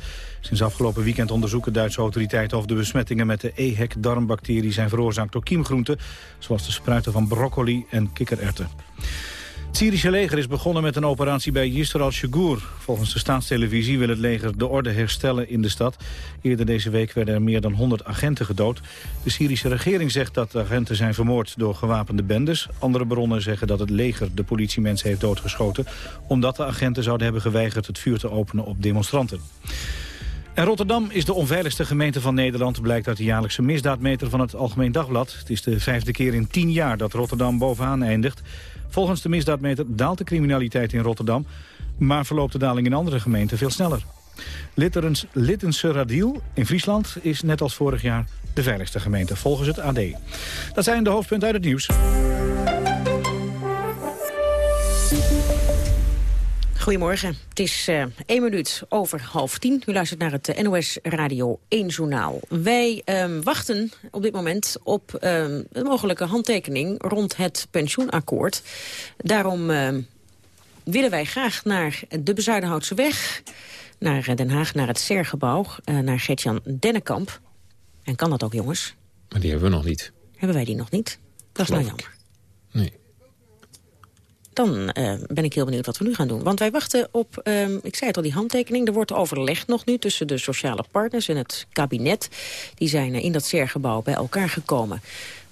Sinds afgelopen weekend onderzoeken Duitse autoriteiten of de besmettingen met de EHEC-darmbacterie zijn veroorzaakt door kiemgroenten, zoals de spruiten van broccoli en kikkererwten. Het Syrische leger is begonnen met een operatie bij Yisr al-Shugur. Volgens de staatstelevisie wil het leger de orde herstellen in de stad. Eerder deze week werden er meer dan 100 agenten gedood. De Syrische regering zegt dat de agenten zijn vermoord door gewapende bendes. Andere bronnen zeggen dat het leger de politiemensen heeft doodgeschoten... omdat de agenten zouden hebben geweigerd het vuur te openen op demonstranten. Rotterdam is de onveiligste gemeente van Nederland... blijkt uit de jaarlijkse misdaadmeter van het Algemeen Dagblad. Het is de vijfde keer in tien jaar dat Rotterdam bovenaan eindigt. Volgens de misdaadmeter daalt de criminaliteit in Rotterdam... maar verloopt de daling in andere gemeenten veel sneller. Litterens, Littense Radiel in Friesland is net als vorig jaar de veiligste gemeente volgens het AD. Dat zijn de hoofdpunten uit het nieuws. Goedemorgen. Het is uh, één minuut over half tien. U luistert naar het NOS Radio 1 journaal. Wij um, wachten op dit moment op um, een mogelijke handtekening rond het pensioenakkoord. Daarom uh, willen wij graag naar de Bezuidenhoutse weg, naar Den Haag, naar het SER-gebouw, uh, naar Gertjan Dennekamp. En kan dat ook, jongens? Maar die hebben we nog niet. Hebben wij die nog niet? Dat is nou jammer. Nee dan uh, ben ik heel benieuwd wat we nu gaan doen. Want wij wachten op, uh, ik zei het al, die handtekening. Er wordt overlegd nog nu tussen de sociale partners en het kabinet. Die zijn uh, in dat CER-gebouw bij elkaar gekomen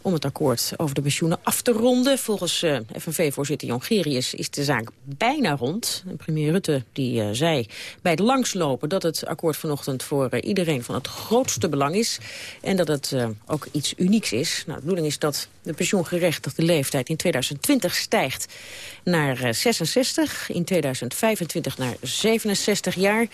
om het akkoord over de pensioenen af te ronden. Volgens uh, FNV-voorzitter Jongerius is de zaak bijna rond. Premier Rutte die, uh, zei bij het langslopen dat het akkoord vanochtend voor uh, iedereen van het grootste belang is. En dat het ook iets unieks is. Nou, de bedoeling is dat de pensioengerechtigde leeftijd in 2020 stijgt naar 66. In 2025 naar 67 jaar.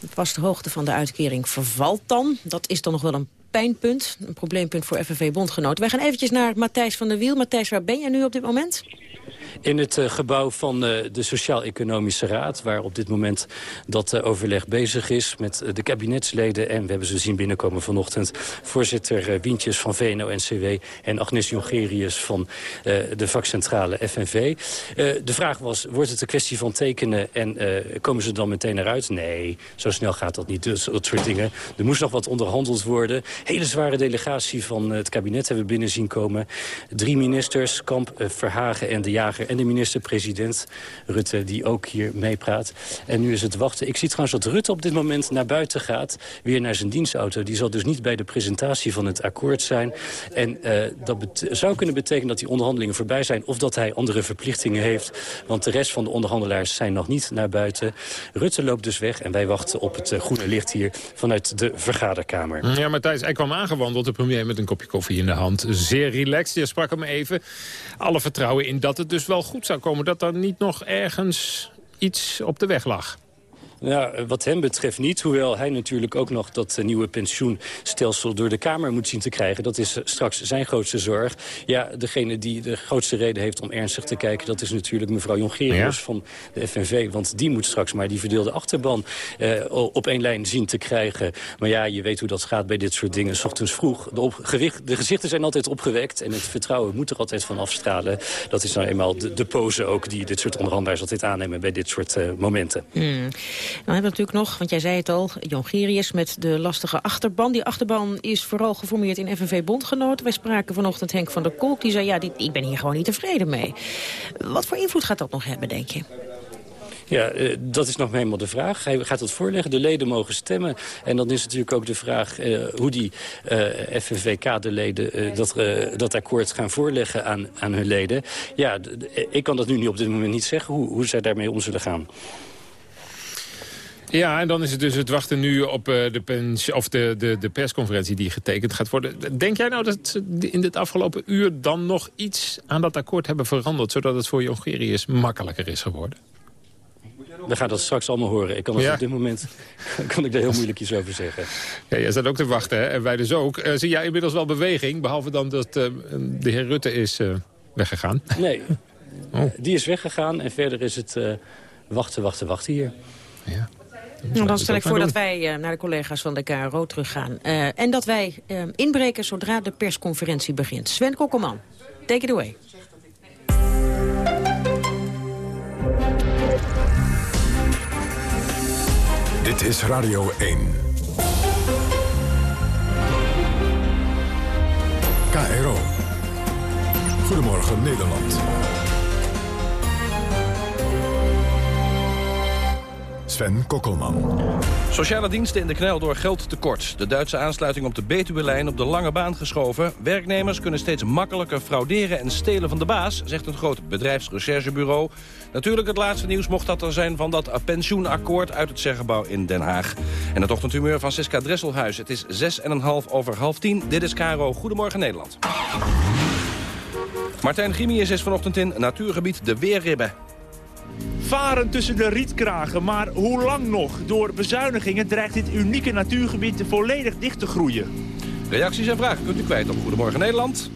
De hoogte van de uitkering vervalt dan. Dat is dan nog wel een pijnpunt, een probleempunt voor FNV-bondgenoten. Wij gaan eventjes naar Matthijs van der Wiel. Matthijs, waar ben jij nu op dit moment? In het uh, gebouw van uh, de Sociaal-Economische Raad... waar op dit moment dat uh, overleg bezig is met de kabinetsleden... en we hebben ze zien binnenkomen vanochtend... voorzitter Wientjes van VNO-NCW en Agnes Jongerius van de vakcentrale FNV. de vraag was, wordt het een kwestie van tekenen en komen ze dan meteen eruit? Nee, zo snel gaat dat niet, dus, dat soort dingen. Er moest nog wat onderhandeld worden. Hele zware delegatie van het kabinet hebben we binnen zien komen. Drie ministers, Kamp, Verhagen en de Jager en de minister-president Rutte die ook hier meepraat. En nu is het wachten. Ik zie trouwens dat Rutte op dit moment naar buiten gaat. Weer naar zijn dienstauto. Die zal dus niet bij de presentatie van het akkoord zijn. En uh, dat zou kunnen betekenen dat die onderhandelingen voorbij zijn. Of dat hij andere verplichtingen heeft. Want de rest van de onderhandelaars zijn nog niet naar buiten. Rutte loopt dus weg en wij wachten op het uh, groene licht hier vanuit de vergaderkamer. Ja, Matthijs, hij kwam aangewandeld, de premier met een kopje koffie in de hand. Zeer relaxed. Je sprak hem even. Alle vertrouwen in dat het dus wel goed zou komen... dat er niet nog ergens iets op de weg lag. Ja, wat hem betreft niet. Hoewel hij natuurlijk ook nog dat eh, nieuwe pensioenstelsel door de Kamer moet zien te krijgen. Dat is eh, straks zijn grootste zorg. Ja, degene die de grootste reden heeft om ernstig te kijken... dat is natuurlijk mevrouw Jongerius van de FNV. Want die moet straks maar die verdeelde achterban eh, op één lijn zien te krijgen. Maar ja, je weet hoe dat gaat bij dit soort dingen. S ochtends vroeg. De, op, gewicht, de gezichten zijn altijd opgewekt. En het vertrouwen moet er altijd van afstralen. Dat is nou eenmaal de, de pose ook die dit soort onderhandelaars altijd aannemen... bij dit soort uh, momenten. Hmm. Dan hebben we natuurlijk nog, want jij zei het al, Jongerius met de lastige achterban. Die achterban is vooral geformeerd in FNV-bondgenoten. Wij spraken vanochtend Henk van der Kolk. Die zei, ja, ik ben hier gewoon niet tevreden mee. Wat voor invloed gaat dat nog hebben, denk je? Ja, uh, dat is nog eenmaal de vraag. Hij gaat het voorleggen, de leden mogen stemmen. En dan is natuurlijk ook de vraag uh, hoe die uh, FNVK-leden dat, dat akkoord gaan voorleggen aan, aan hun leden. Ja, ik kan dat nu op dit moment niet zeggen, hoe, hoe zij daarmee om zullen gaan. Ja, en dan is het dus het wachten nu op de, pens of de, de, de persconferentie die getekend gaat worden. Denk jij nou dat ze in dit afgelopen uur dan nog iets aan dat akkoord hebben veranderd... zodat het voor Jongerius makkelijker is geworden? We gaan dat straks allemaal horen. Ik kan ja. op dit moment (laughs) kan ik daar heel moeilijk iets over zeggen. Ja, jij staat ook te wachten, hè? en wij dus ook. Uh, zie jij inmiddels wel beweging, behalve dan dat uh, de heer Rutte is uh, weggegaan? Nee, oh. die is weggegaan en verder is het wachten, wachten, wachten hier. Ja. Nou, dan stel ik voor dat wij naar de collega's van de KRO teruggaan. en dat wij inbreken zodra de persconferentie begint. Sven Kokkelman, take it away. Dit is Radio 1. KRO. Goedemorgen Nederland. Sven Kokkelman. Sociale diensten in de knel door geldtekort. De Duitse aansluiting op de Betuwe-lijn op de lange baan geschoven. Werknemers kunnen steeds makkelijker frauderen en stelen van de baas... zegt een groot bedrijfsrecherchebureau. Natuurlijk het laatste nieuws mocht dat er zijn van dat pensioenakkoord... uit het Zeggebouw in Den Haag. En het ochtendhumeur van Siska Dresselhuis. Het is zes en een half over half tien. Dit is Caro. Goedemorgen Nederland. Martijn Grimius is vanochtend in natuurgebied De Weerribben. Varen tussen de rietkragen, maar hoe lang nog? Door bezuinigingen dreigt dit unieke natuurgebied volledig dicht te groeien. Reacties en vragen kunt u kwijt op Goedemorgen Nederland,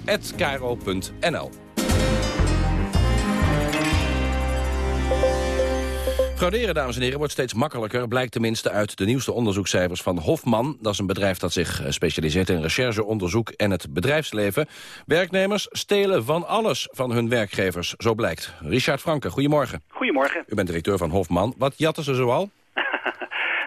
Frauderen, dames en heren, wordt steeds makkelijker. Blijkt tenminste uit de nieuwste onderzoekscijfers van Hofman. Dat is een bedrijf dat zich eh, specialiseert in rechercheonderzoek en het bedrijfsleven. Werknemers stelen van alles van hun werkgevers, zo blijkt. Richard Franke, goedemorgen. Goedemorgen. U bent directeur van Hofman. Wat jatten ze zoal? (laughs)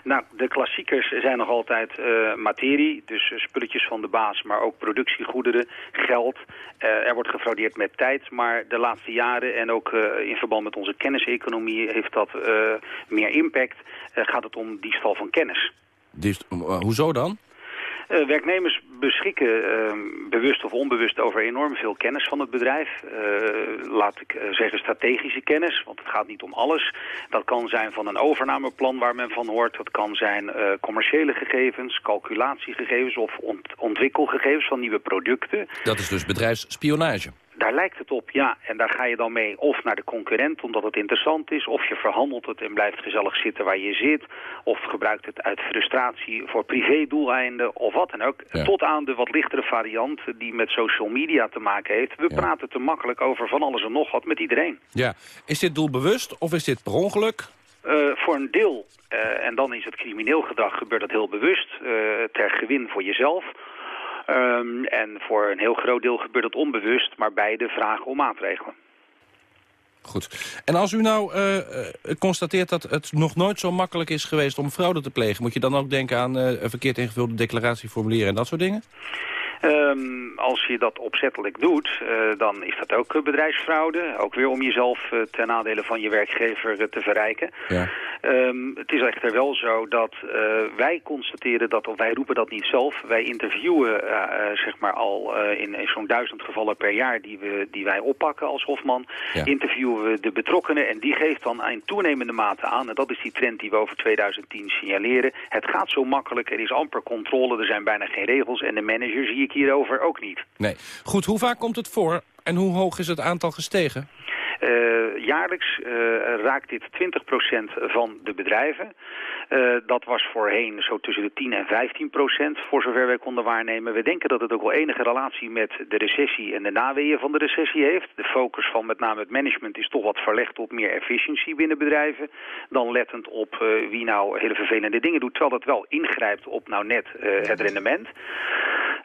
Nou, de klassiekers zijn nog altijd uh, materie, dus spulletjes van de baas, maar ook productiegoederen, geld. Uh, er wordt gefraudeerd met tijd, maar de laatste jaren en ook in verband met onze kenniseconomie heeft dat meer impact. gaat het om diefstal van kennis. Hoezo dan? Uh, werknemers beschikken uh, bewust of onbewust over enorm veel kennis van het bedrijf. Uh, laat ik zeggen strategische kennis, want het gaat niet om alles. Dat kan zijn van een overnameplan waar men van hoort. Dat kan zijn commerciële gegevens, calculatiegegevens of ont ontwikkelgegevens van nieuwe producten. Dat is dus bedrijfsspionage. Daar lijkt het op, ja. En daar ga je dan mee of naar de concurrent omdat het interessant is... of je verhandelt het en blijft gezellig zitten waar je zit... of gebruikt het uit frustratie voor privédoeleinden of wat dan ook. Tot aan de wat lichtere variant die met social media te maken heeft. We praten te makkelijk over van alles en nog wat met iedereen. Ja. Is dit doel bewust of is dit per ongeluk? Uh, voor een deel, uh, en dan is het crimineel gedrag, gebeurt dat heel bewust... Uh, ter gewin voor jezelf... Um, en voor een heel groot deel gebeurt het onbewust, maar beide vragen om maatregelen. Goed. En als u nou uh, constateert dat het nog nooit zo makkelijk is geweest om fraude te plegen... moet je dan ook denken aan uh, een verkeerd ingevulde declaratieformulieren en dat soort dingen? Um, als je dat opzettelijk doet, uh, dan is dat ook bedrijfsfraude. Ook weer om jezelf uh, ten nadele van je werkgever uh, te verrijken. Ja. Um, het is echter wel zo dat wij constateren dat, of wij roepen dat niet zelf, wij interviewen zeg maar al in, in zo'n duizend gevallen per jaar die, we, die wij oppakken als Hofman, ja. interviewen we de betrokkenen en die geeft dan in toenemende mate aan, en dat is die trend die we over 2010 signaleren, het gaat zo makkelijk, er is amper controle, er zijn bijna geen regels en de manager zie ik hierover ook niet. Nee. Goed, hoe vaak komt het voor en hoe hoog is het aantal gestegen? Jaarlijks raakt dit 20% van de bedrijven. Uh, dat was voorheen zo tussen de 10 en 15 procent, voor zover wij konden waarnemen. We denken dat het ook wel enige relatie met de recessie en de naweeën van de recessie heeft. De focus van met name het management is toch wat verlegd op meer efficiëntie binnen bedrijven. Dan lettend op wie nou hele vervelende dingen doet, terwijl dat wel ingrijpt op nou net het rendement.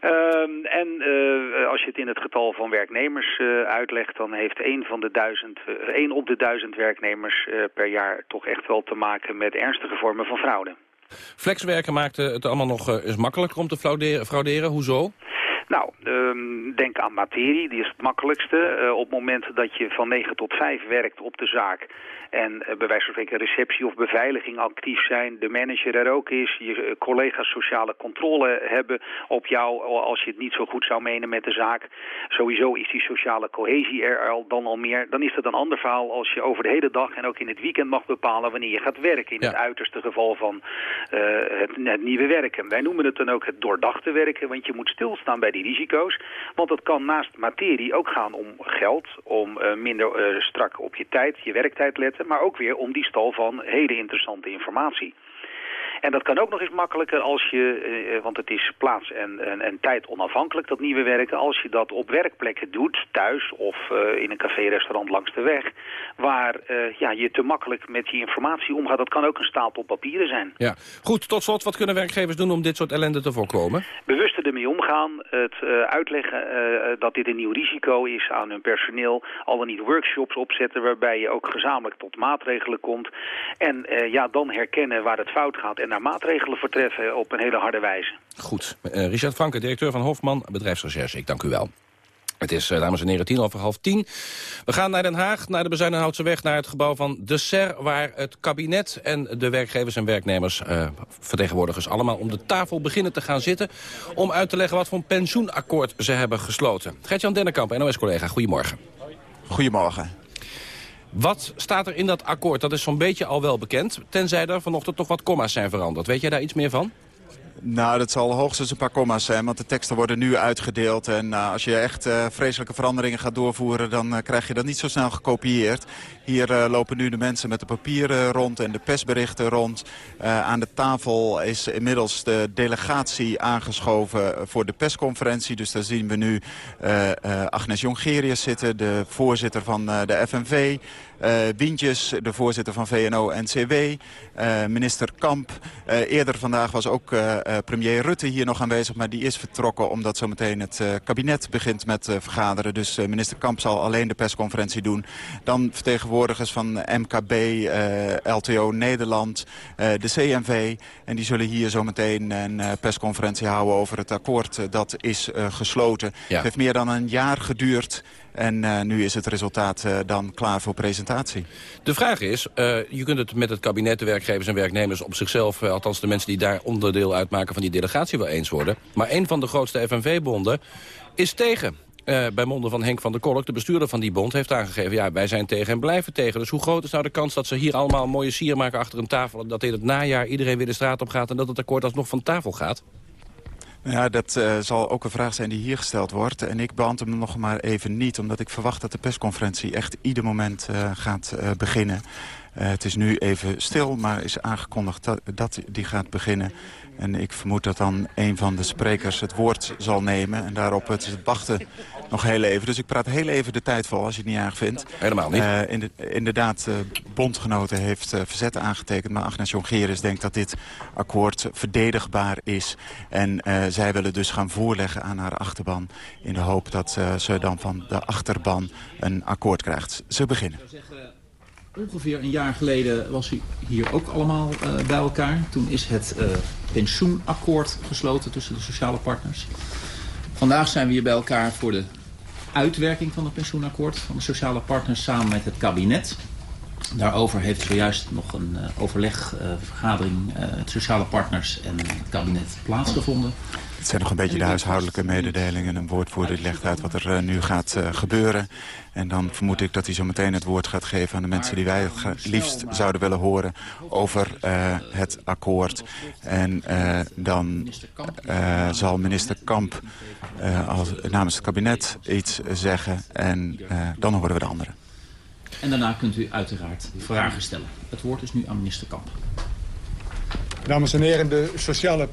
Um, en uh, als je het in het getal van werknemers uh, uitlegt... dan heeft één, van de duizend, uh, één op de duizend werknemers per jaar... toch echt wel te maken met ernstige vormen van fraude. Flexwerken maakte het allemaal nog eens makkelijker om te frauderen. Hoezo? Nou, um, denk aan materie, die is het makkelijkste. Uh, op het moment dat je van 9 tot 5 werkt op de zaak en uh, bij wijze van spreken receptie of beveiliging actief zijn, de manager er ook is, je uh, collega's sociale controle hebben op jou als je het niet zo goed zou menen met de zaak. Sowieso is die sociale cohesie er al dan al meer. Dan is het een ander verhaal als je over de hele dag en ook in het weekend mag bepalen wanneer je gaat werken. In ja. het uiterste geval van het, het nieuwe werken. Wij noemen het dan ook het doordachte werken, want je moet stilstaan bij die risico's. Want het kan naast materie ook gaan om geld, om uh, minder uh, strak op je tijd, je werktijd letten, maar ook weer om die stal van hele interessante informatie. En dat kan ook nog eens makkelijker als je, uh, want het is plaats- en, en, en, tijd onafhankelijk, dat nieuwe werken, als je dat op werkplekken doet, thuis of uh, in een café-restaurant langs de weg, waar ja, je te makkelijk met die informatie omgaat. Dat kan ook een stapel papieren zijn. Ja, goed. Tot slot, wat kunnen werkgevers doen om dit soort ellende te voorkomen? Bewuster ermee omgaan, het uitleggen dat dit een nieuw risico is aan hun personeel, al dan niet workshops opzetten waarbij je ook gezamenlijk tot maatregelen komt. En ja, dan herkennen waar het fout gaat en naar maatregelen vertreffen op een hele harde wijze. Goed. Uh, Richard Franke, directeur van Hofman Bedrijfsrecherche. Ik dank u wel. Het is, uh, dames en heren, tien over half tien. We gaan naar Den Haag, naar de Bezuinenhoutse weg... naar het gebouw van de SER... waar het kabinet en de werkgevers en werknemers... Uh, vertegenwoordigers allemaal om de tafel beginnen te gaan zitten... om uit te leggen wat voor een pensioenakkoord ze hebben gesloten. Gert-Jan Dennekamp, NOS-collega, goedemorgen. Goedemorgen. Wat staat er in dat akkoord? Dat is zo'n beetje al wel bekend. Tenzij er vanochtend toch wat comma's zijn veranderd. Weet jij daar iets meer van? Nou, dat zal hoogstens een paar comma's zijn, want de teksten worden nu uitgedeeld. En uh, als je echt uh, vreselijke veranderingen gaat doorvoeren, dan uh, krijg je dat niet zo snel gekopieerd. Hier lopen nu de mensen met de papieren rond en de persberichten rond. aan de tafel is inmiddels de delegatie aangeschoven voor de persconferentie. Dus daar zien we nu Agnes Jongerius zitten, de voorzitter van de FNV. Uh, Wientjes, de voorzitter van VNO-NCW, uh, minister Kamp. Uh, eerder vandaag was ook premier Rutte hier nog aanwezig, maar die is vertrokken omdat zometeen het kabinet begint met vergaderen. Dus minister Kamp zal alleen de persconferentie doen. Dan vertegenwoordigers van MKB, LTO Nederland, de CNV. En die zullen hier zometeen een persconferentie houden over het akkoord dat is gesloten. Ja. Het heeft meer dan een jaar geduurd. En uh, nu is het resultaat uh, dan klaar voor presentatie. De vraag is, uh, je kunt het met het kabinet, de werkgevers en werknemers op zichzelf... althans de mensen die daar onderdeel uitmaken van die delegatie wel eens worden. Maar een van de grootste FNV-bonden is tegen. Bij monden van Henk van der Kolk, de bestuurder van die bond, heeft aangegeven... ja, wij zijn tegen en blijven tegen. Dus hoe groot is nou de kans dat ze hier allemaal een mooie sier maken achter een tafel... en dat in het najaar iedereen weer de straat op gaat... en dat het akkoord alsnog van tafel gaat? Ja, dat uh, zal ook een vraag zijn die hier gesteld wordt. En ik beantwoord hem nog maar even niet, omdat ik verwacht dat de persconferentie echt ieder moment uh, gaat uh, beginnen. het is nu even stil, maar is aangekondigd dat, dat die gaat beginnen. En ik vermoed dat dan een van de sprekers het woord zal nemen. En daarop het wachten nog heel even. Dus ik praat heel even de tijd vol als je het niet erg vindt. Helemaal niet. Uh, in de, inderdaad, uh, bondgenoten heeft uh, verzet aangetekend. Maar Agnes Jongerius denkt dat dit akkoord verdedigbaar is. En zij willen dus gaan voorleggen aan haar achterban. In de hoop dat ze dan van de achterban een akkoord krijgt. Ze beginnen. Ongeveer een jaar geleden was u hier ook allemaal uh, bij elkaar. Toen is het uh, pensioenakkoord gesloten tussen de sociale partners. Vandaag zijn we hier bij elkaar voor de uitwerking van het pensioenakkoord... van de sociale partners samen met het kabinet. Daarover heeft zojuist nog een uh, overlegvergadering... het sociale partners en het kabinet plaatsgevonden. Het zijn nog een beetje de huishoudelijke mededelingen. Een woordvoerder legt uit wat er uh, nu gaat uh, gebeuren. En dan vermoed ik dat hij zo meteen het woord gaat geven aan de mensen die wij het liefst zouden willen horen over uh, het akkoord. En dan zal minister Kamp als, namens het kabinet iets zeggen en dan horen we de anderen. En daarna kunt u uiteraard vragen stellen. Het woord is nu aan minister Kamp. Dames en heren, de sociale,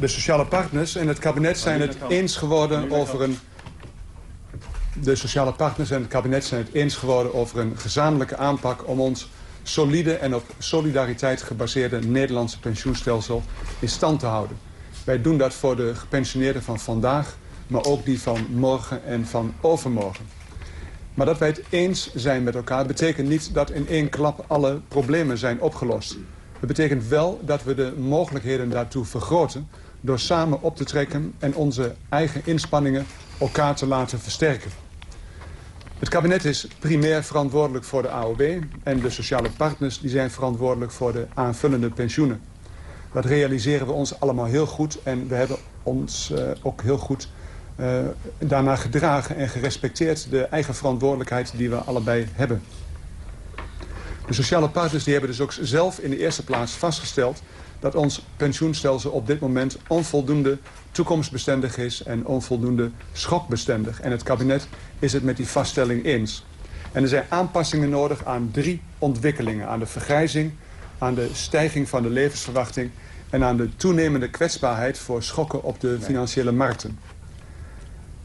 de sociale partners en het kabinet zijn het eens geworden over een... De sociale partners en het kabinet zijn het eens geworden over een gezamenlijke aanpak om ons solide en op solidariteit gebaseerde Nederlandse pensioenstelsel in stand te houden. Wij doen dat voor de gepensioneerden van vandaag, maar ook die van morgen en van overmorgen. Maar dat wij het eens zijn met elkaar betekent niet dat in één klap alle problemen zijn opgelost. Het betekent wel dat we de mogelijkheden daartoe vergroten door samen op te trekken en onze eigen inspanningen elkaar te laten versterken. Het kabinet is primair verantwoordelijk voor de AOW en de sociale partners die zijn verantwoordelijk voor de aanvullende pensioenen. Dat realiseren we ons allemaal heel goed en we hebben ons uh, ook heel goed uh, daarna gedragen en gerespecteerd de eigen verantwoordelijkheid die we allebei hebben. De sociale partners die hebben dus ook zelf in de eerste plaats vastgesteld dat ons pensioenstelsel op dit moment onvoldoende toekomstbestendig is en onvoldoende schokbestendig. En het kabinet is het met die vaststelling eens. En er zijn aanpassingen nodig aan drie ontwikkelingen. Aan de vergrijzing, aan de stijging van de levensverwachting... en aan de toenemende kwetsbaarheid voor schokken op de financiële markten.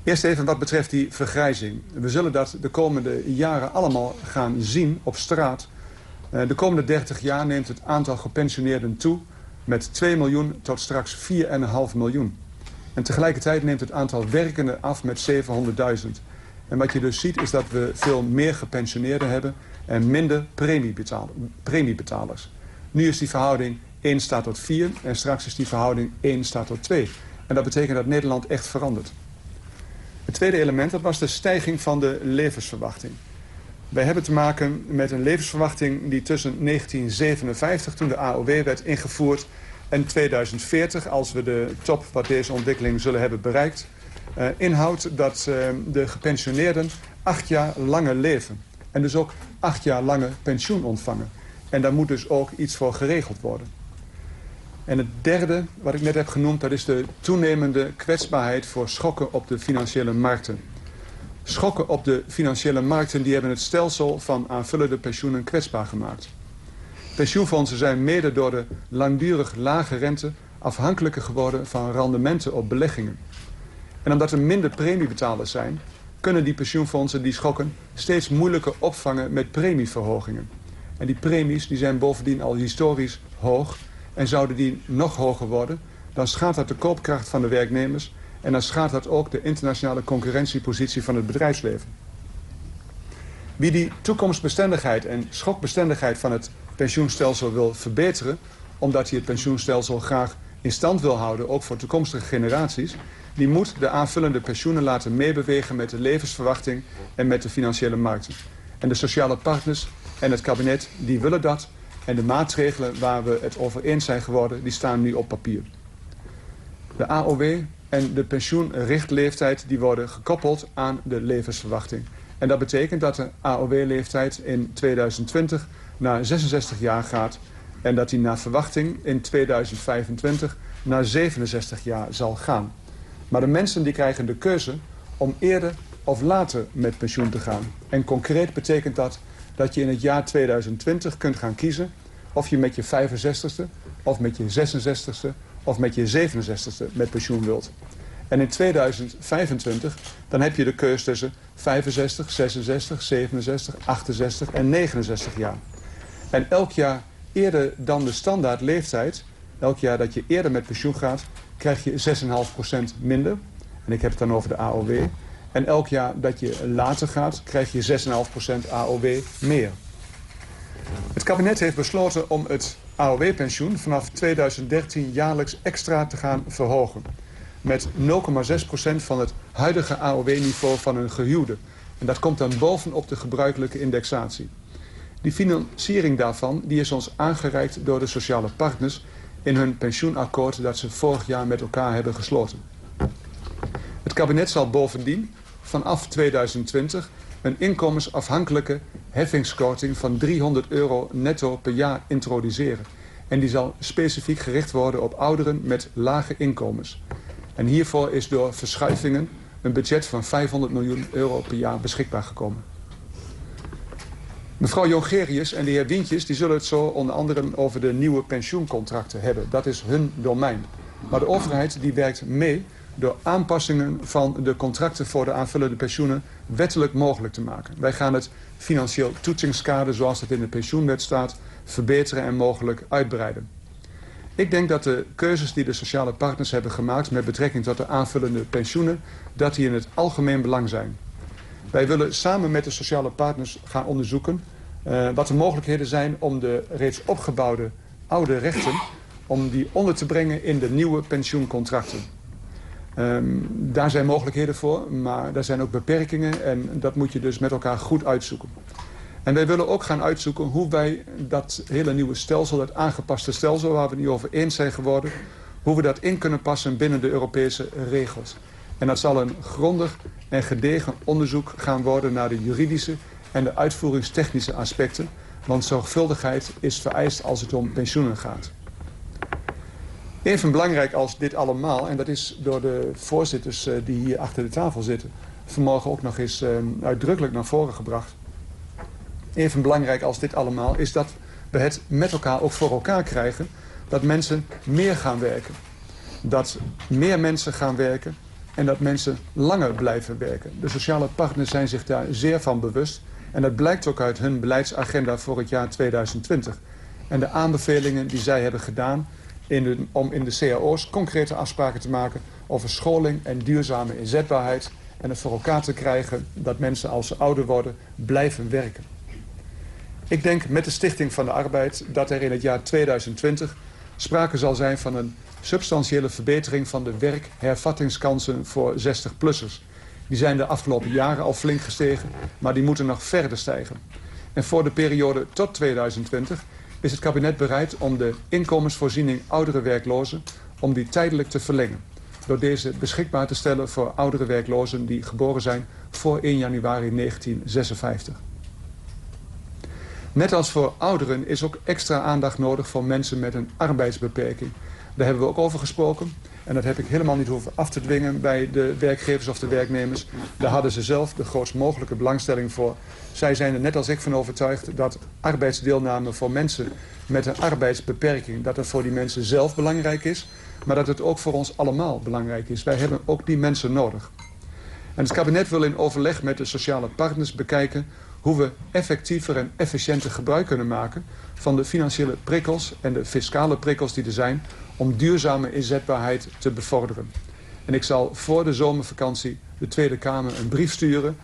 Eerst even wat betreft die vergrijzing. We zullen dat de komende jaren allemaal gaan zien op straat. Eh, de komende 30 jaar neemt het aantal gepensioneerden toe... met 2 miljoen tot straks 4,5 miljoen. En tegelijkertijd neemt het aantal werkenden af met 700.000. En wat je dus ziet is dat we veel meer gepensioneerden hebben... en minder premiebetalers. Nu is die verhouding 1 staat tot 4 en straks is die verhouding 1 staat tot 2. En dat betekent dat Nederland echt verandert. Het tweede element dat was de stijging van de levensverwachting. Wij hebben te maken met een levensverwachting die tussen 1957, toen de AOW werd ingevoerd... en 2040, als we de top wat deze ontwikkeling zullen hebben bereikt... Uh, inhoudt dat uh, de gepensioneerden acht jaar langer leven. En dus ook acht jaar langer pensioen ontvangen. En daar moet dus ook iets voor geregeld worden. En het derde, wat ik net heb genoemd, dat is de toenemende kwetsbaarheid voor schokken op de financiële markten. Schokken op de financiële markten die hebben het stelsel van aanvullende pensioenen kwetsbaar gemaakt. Pensioenfondsen zijn mede door de langdurig lage rente afhankelijker geworden van rendementen op beleggingen. En omdat er minder premiebetalers zijn, kunnen die pensioenfondsen die schokken steeds moeilijker opvangen met premieverhogingen. En die premies die zijn bovendien al historisch hoog en zouden die nog hoger worden, dan schaadt dat de koopkracht van de werknemers en dan schaadt dat ook de internationale concurrentiepositie van het bedrijfsleven. Wie die toekomstbestendigheid en schokbestendigheid van het pensioenstelsel wil verbeteren... omdat hij het pensioenstelsel graag in stand wil houden, ook voor toekomstige generaties... die moet de aanvullende pensioenen laten meebewegen met de levensverwachting en met de financiële markten. En de sociale partners en het kabinet, die willen dat. En de maatregelen waar we het over eens zijn geworden, die staan nu op papier. De AOW en de pensioenrichtleeftijd die worden gekoppeld aan de levensverwachting. En dat betekent dat de AOW-leeftijd in 2020 naar 66 jaar gaat... en dat die naar verwachting in 2025 naar 67 jaar zal gaan. Maar de mensen die krijgen de keuze om eerder of later met pensioen te gaan. En concreet betekent dat dat je in het jaar 2020 kunt gaan kiezen... of je met je 65ste, of met je 66ste, of met je 67ste met pensioen wilt. En in 2025 dan heb je de keus tussen 65, 66, 67, 68 en 69 jaar. En elk jaar eerder dan de standaard leeftijd... elk jaar dat je eerder met pensioen gaat... krijg je 6,5% minder. En ik heb het dan over de AOW. En elk jaar dat je later gaat, krijg je 6,5% AOW meer. Het kabinet heeft besloten om het AOW-pensioen vanaf 2013 jaarlijks extra te gaan verhogen. Met 0,6% van het huidige AOW-niveau van een gehuwde. En dat komt dan bovenop de gebruikelijke indexatie. Die financiering daarvan die is ons aangereikt door de sociale partners... in hun pensioenakkoord dat ze vorig jaar met elkaar hebben gesloten. Het kabinet zal bovendien vanaf 2020 een inkomensafhankelijke heffingskorting van 300 euro netto per jaar introduceren. En die zal specifiek gericht worden op ouderen met lage inkomens. En hiervoor is door verschuivingen een budget van 500 miljoen euro per jaar beschikbaar gekomen. Mevrouw Jongerius en de heer Wientjes die zullen het zo onder andere over de nieuwe pensioencontracten hebben. Dat is hun domein. Maar de overheid die werkt mee door aanpassingen van de contracten voor de aanvullende pensioenen wettelijk mogelijk te maken. Wij gaan het financieel toetsingskader, zoals het in de pensioenwet staat, verbeteren en mogelijk uitbreiden. Ik denk dat de keuzes die de sociale partners hebben gemaakt met betrekking tot de aanvullende pensioenen, dat die in het algemeen belang zijn. Wij willen samen met de sociale partners gaan onderzoeken uh, wat de mogelijkheden zijn om de reeds opgebouwde oude rechten om die onder te brengen in de nieuwe pensioencontracten. Um, daar zijn mogelijkheden voor, maar daar zijn ook beperkingen en dat moet je dus met elkaar goed uitzoeken. En wij willen ook gaan uitzoeken hoe wij dat hele nieuwe stelsel, dat aangepaste stelsel waar we nu over eens zijn geworden, hoe we dat in kunnen passen binnen de Europese regels. En dat zal een grondig en gedegen onderzoek gaan worden naar de juridische en de uitvoeringstechnische aspecten. Want zorgvuldigheid is vereist als het om pensioenen gaat. Even belangrijk als dit allemaal, en dat is door de voorzitters uh, die hier achter de tafel zitten... vanmorgen ook nog eens uh, uitdrukkelijk naar voren gebracht. Even belangrijk als dit allemaal is dat we het met elkaar ook voor elkaar krijgen... dat mensen meer gaan werken. Dat meer mensen gaan werken en dat mensen langer blijven werken. De sociale partners zijn zich daar zeer van bewust... en dat blijkt ook uit hun beleidsagenda voor het jaar 2020. En de aanbevelingen die zij hebben gedaan in om in de cao's concrete afspraken te maken over scholing en duurzame inzetbaarheid. En het voor elkaar te krijgen dat mensen als ze ouder worden blijven werken. Ik denk met de Stichting van de Arbeid dat er in het jaar 2020 sprake zal zijn van een substantiële verbetering van de werkhervattingskansen voor 60-plussers. Die zijn de afgelopen jaren al flink gestegen, maar die moeten nog verder stijgen. En voor de periode tot 2020 is het kabinet bereid om de inkomensvoorziening oudere werklozen om die tijdelijk te verlengen. Door deze beschikbaar te stellen voor oudere werklozen die geboren zijn voor 1 januari 1956. Net als voor ouderen is ook extra aandacht nodig voor mensen met een arbeidsbeperking. Daar hebben we ook over gesproken. En dat heb ik helemaal niet hoeven af te dwingen bij de werkgevers of de werknemers. Daar hadden ze zelf de grootst mogelijke belangstelling voor. Zij zijn er net als ik van overtuigd dat arbeidsdeelname voor mensen met een arbeidsbeperking... dat het voor die mensen zelf belangrijk is, maar dat het ook voor ons allemaal belangrijk is. Wij hebben ook die mensen nodig. En het kabinet wil in overleg met de sociale partners bekijken hoe we effectiever en efficiënter gebruik kunnen maken van de financiële prikkels en de fiscale prikkels die er zijn om duurzame inzetbaarheid te bevorderen. En ik zal voor de zomervakantie de Tweede Kamer een brief sturen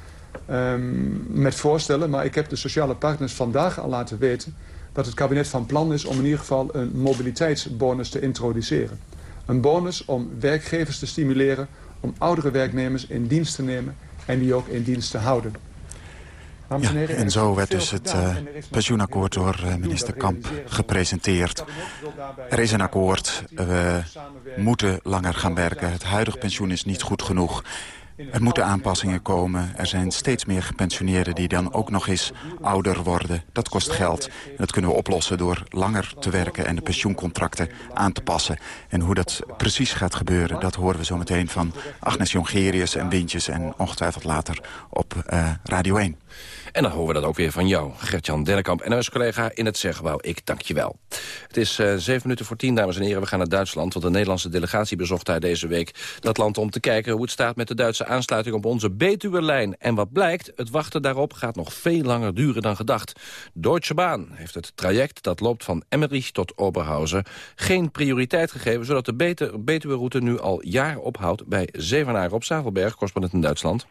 um, met voorstellen. Maar ik heb de sociale partners vandaag al laten weten dat het kabinet van plan is om in ieder geval een mobiliteitsbonus te introduceren. Een bonus om werkgevers te stimuleren om oudere werknemers in dienst te nemen en die ook in dienst te houden. Ja, en zo werd dus het uh, pensioenakkoord door uh, minister Kamp gepresenteerd. Er is een akkoord. We moeten langer gaan werken. Het huidige pensioen is niet goed genoeg. Er moeten aanpassingen komen. Er zijn steeds meer gepensioneerden die dan ook nog eens ouder worden. Dat kost geld. En dat kunnen we oplossen door langer te werken en de pensioencontracten aan te passen. En hoe dat precies gaat gebeuren, dat horen we zo meteen van Agnes Jongerius en Wintjes... en ongetwijfeld later op uh, Radio 1. En dan horen we dat ook weer van jou, Gertjan Dennekamp, NOS-collega in het Zeggebouw. Ik dank je wel. Het is uh, zeven minuten voor tien, dames en heren. We gaan naar Duitsland, want de Nederlandse delegatie bezocht daar deze week dat land om te kijken hoe het staat met de Duitse aansluiting op onze Betuwe-lijn. En wat blijkt, het wachten daarop gaat nog veel langer duren dan gedacht. Deutsche Bahn heeft het traject dat loopt van Emmerich tot Oberhausen geen prioriteit gegeven, zodat de Betuwe-route nu al jaren ophoudt bij Zevenaar op Zavelberg, correspondent in Duitsland.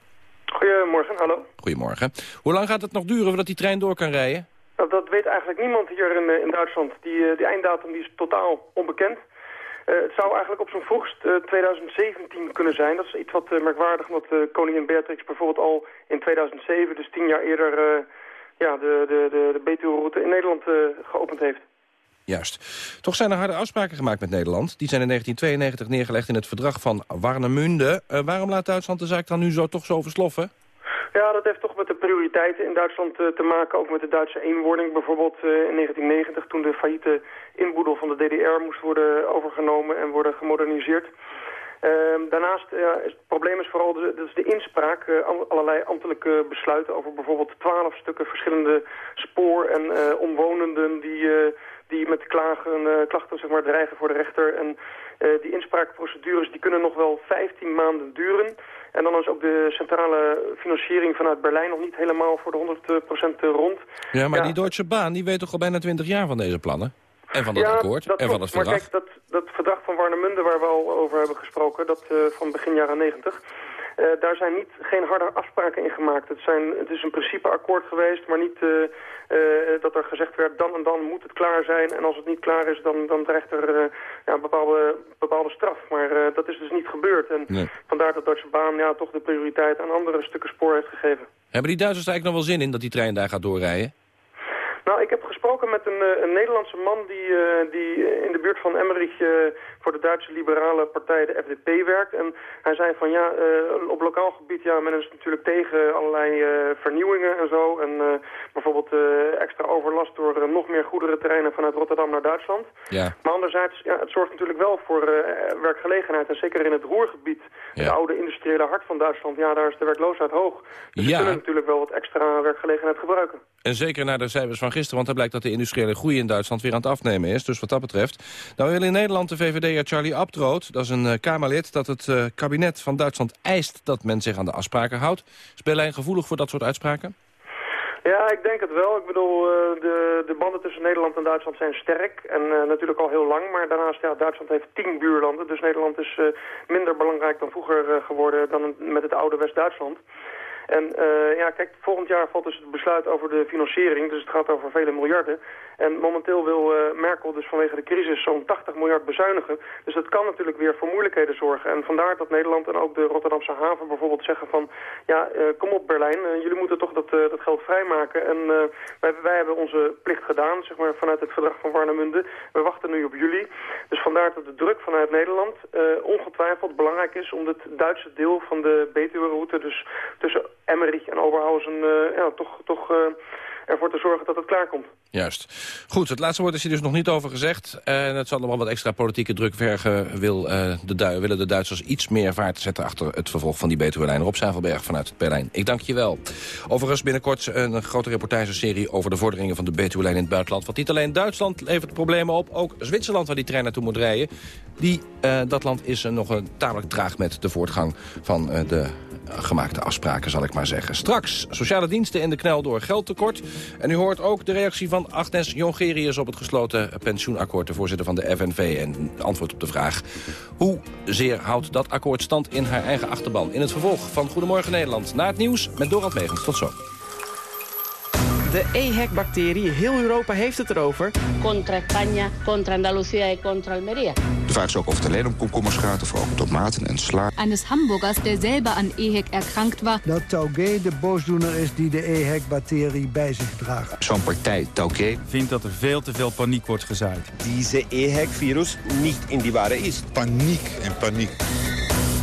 Goedemorgen, hallo. Goedemorgen. Hoe lang gaat het nog duren voordat die trein door kan rijden? Nou, dat weet eigenlijk niemand hier in, eh, in Duitsland. Die, eh, die einddatum die is totaal onbekend. Uh, het zou eigenlijk op zijn vroegst uh, 2017 kunnen zijn. Dat is iets wat uh, merkwaardig, omdat koningin Beatrix bijvoorbeeld al in 2007, dus tien jaar eerder, ja, de, de, de, de route in Nederland geopend heeft. Juist. Toch zijn er harde afspraken gemaakt met Nederland. Die zijn in 1992 neergelegd in het verdrag van Warnemünde. waarom laat Duitsland de zaak dan nu zo toch zo versloffen? Ja, dat heeft toch met de prioriteiten in Duitsland uh, te maken. Ook met de Duitse eenwording. Bijvoorbeeld uh, in 1990 toen de failliete inboedel van de DDR moest worden overgenomen en worden gemoderniseerd. Ehm, daarnaast is het probleem is vooral de, dus de inspraak. Uh, allerlei ambtelijke besluiten over bijvoorbeeld twaalf stukken verschillende spoor- en omwonenden die, die met klagen, klachten zeg maar, dreigen voor de rechter. En die inspraakprocedures die kunnen nog wel 15 maanden duren. En dan is ook de centrale financiering vanuit Berlijn nog niet helemaal voor de 100% rond. Ja, maar die Deutsche Bahn die weet toch al bijna 20 jaar van deze plannen? En van dat akkoord en van het verdrag. Maar kijk, dat, dat verdrag van Warnemünde waar we al over hebben gesproken, dat uh, van begin jaren 90... Uh, daar zijn niet, geen harde afspraken in gemaakt. Het, zijn, het is een principeakkoord geweest, maar niet uh, dat er gezegd werd... dan en dan moet het klaar zijn en als het niet klaar is... dan, dan dreigt er ja, een bepaalde, bepaalde straf. Maar dat is dus niet gebeurd. En nee. vandaar dat Duitse Baan ja, toch de prioriteit aan andere stukken spoor heeft gegeven. Hebben die Duitsers eigenlijk nog wel zin in dat die trein daar gaat doorrijden? Nou, ik heb gesproken met een, een Nederlandse man die, uh, die in de buurt van Emmerich uh, voor de Duitse liberale partij, de FDP, werkt. En hij zei van ja, uh, op lokaal gebied, ja, men is natuurlijk tegen allerlei vernieuwingen en zo. En bijvoorbeeld extra overlast door nog meer goederentreinen vanuit Rotterdam naar Duitsland. Ja. Maar anderzijds, ja, het zorgt natuurlijk wel voor werkgelegenheid. En zeker in het Roergebied, Ja. het oude industriële hart van Duitsland, ja, daar is de werkloosheid hoog. Dus Ja. we kunnen natuurlijk wel wat extra werkgelegenheid gebruiken. En zeker naar de cijfers van gisteren, want dan blijkt dat de industriële groei in Duitsland weer aan het afnemen is. Dus wat dat betreft. Nou wil in Nederland de VVD'er Charlie Abtroot, dat is een eh, Kamerlid, dat het eh, kabinet van Duitsland eist dat men zich aan de afspraken houdt. Is Berlijn gevoelig voor dat soort uitspraken? Ja, ik denk het wel. Ik bedoel, eh, de, de banden tussen Nederland en Duitsland zijn sterk. En natuurlijk al heel lang. Maar daarnaast, ja, Duitsland heeft tien buurlanden. Dus Nederland is minder belangrijk dan vroeger geworden dan met het oude West-Duitsland. En eh, ja, kijk, volgend jaar valt dus het besluit over de financiering. Dus het gaat over vele miljarden. En momenteel wil eh, Merkel dus vanwege de crisis zo'n 80 miljard bezuinigen. Dus dat kan natuurlijk weer voor moeilijkheden zorgen. En vandaar dat Nederland en ook de Rotterdamse haven bijvoorbeeld zeggen van... ja, eh, kom op Berlijn, jullie moeten toch dat, dat geld vrijmaken. En wij, wij hebben onze plicht gedaan, zeg maar, vanuit het verdrag van Warnemünde. We wachten nu op jullie. Dus vandaar dat de druk vanuit Nederland ongetwijfeld belangrijk is... om het Duitse deel van de Betuwe-route, dus tussen Emmerich en Oberhausen... eh, ja, toch, toch eh, ervoor te zorgen dat het klaarkomt. Juist. Goed, het laatste woord is hier dus nog niet over gezegd. En het zal nog wel wat extra politieke druk vergen. Wil, eh, de willen de Duitsers iets meer vaart zetten achter het vervolg van die Betuwe-lijn. Rob Zavelberg vanuit Berlijn. Ik dank je wel. Overigens binnenkort een grote reportageserie over de vorderingen van de Betuwe-lijn in het buitenland. Want niet alleen Duitsland levert problemen op, ook Zwitserland waar die trein naartoe moet rijden. Die, dat land is nog een tamelijk traag met de voortgang van de gemaakte afspraken, zal ik maar zeggen. Straks sociale diensten in de knel door geldtekort. En u hoort ook de reactie van Agnes Jongerius op het gesloten pensioenakkoord... de voorzitter van de FNV. En antwoord op de vraag hoe zeer houdt dat akkoord stand in haar eigen achterban. In het vervolg van Goedemorgen Nederland. Na het nieuws met Dorald Megens. Tot zo. De EHEC-bacterie, heel Europa heeft het erover. Contra España, contra Andalucía y contra Almería. De vraag is ook of het alleen om komkommers gaat of ook om tomaten en sla. Eines Hamburgers, der selber an EHEC erkrankt war. Dat Taugé de boosdoener is die de EHEC-bacterie bij zich draagt. Zo'n partij, Tauke, vindt dat er veel te veel paniek wordt gezaaid. Deze EHEC-virus niet in die ware is. Paniek en paniek.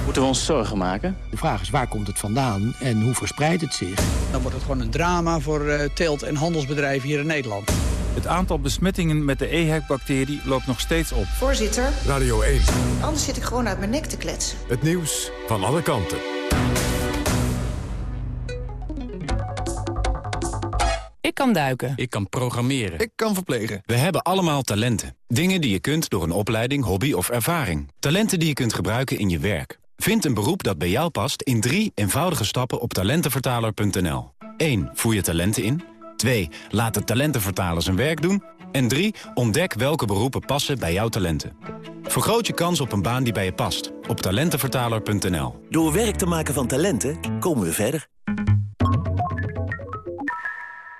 Moeten we ons zorgen maken? De vraag is waar komt het vandaan en hoe verspreidt het zich? Dan wordt het gewoon een drama voor uh, teelt- en handelsbedrijven hier in Nederland. Het aantal besmettingen met de EHEC-bacterie loopt nog steeds op. Voorzitter. Radio 1. Anders zit ik gewoon uit mijn nek te kletsen. Het nieuws van alle kanten. Ik kan duiken. Ik kan programmeren. Ik kan verplegen. We hebben allemaal talenten. Dingen die je kunt door een opleiding, hobby of ervaring. Talenten die je kunt gebruiken in je werk. Vind een beroep dat bij jou past in drie eenvoudige stappen op talentenvertaler.nl. 1. Voer je talenten in. 2. Laat de talentenvertaler zijn werk doen. En 3. Ontdek welke beroepen passen bij jouw talenten. Vergroot je kans op een baan die bij je past. Op talentenvertaler.nl. Door werk te maken van talenten komen we verder.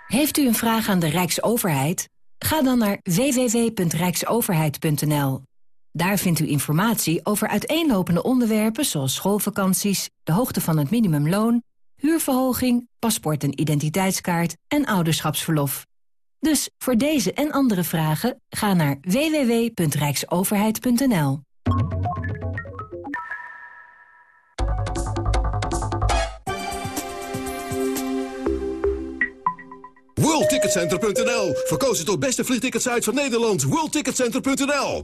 Heeft u een vraag aan de Rijksoverheid? Ga dan naar www.rijksoverheid.nl. Daar vindt u informatie over uiteenlopende onderwerpen zoals schoolvakanties, de hoogte van het minimumloon, huurverhoging, paspoort en identiteitskaart en ouderschapsverlof. Dus voor deze en andere vragen ga naar www.rijksoverheid.nl. WorldTicketCenter.nl Verkozen tot beste vliegticketsite van Nederland. WorldTicketCenter.nl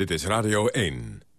Dit is Radio 1.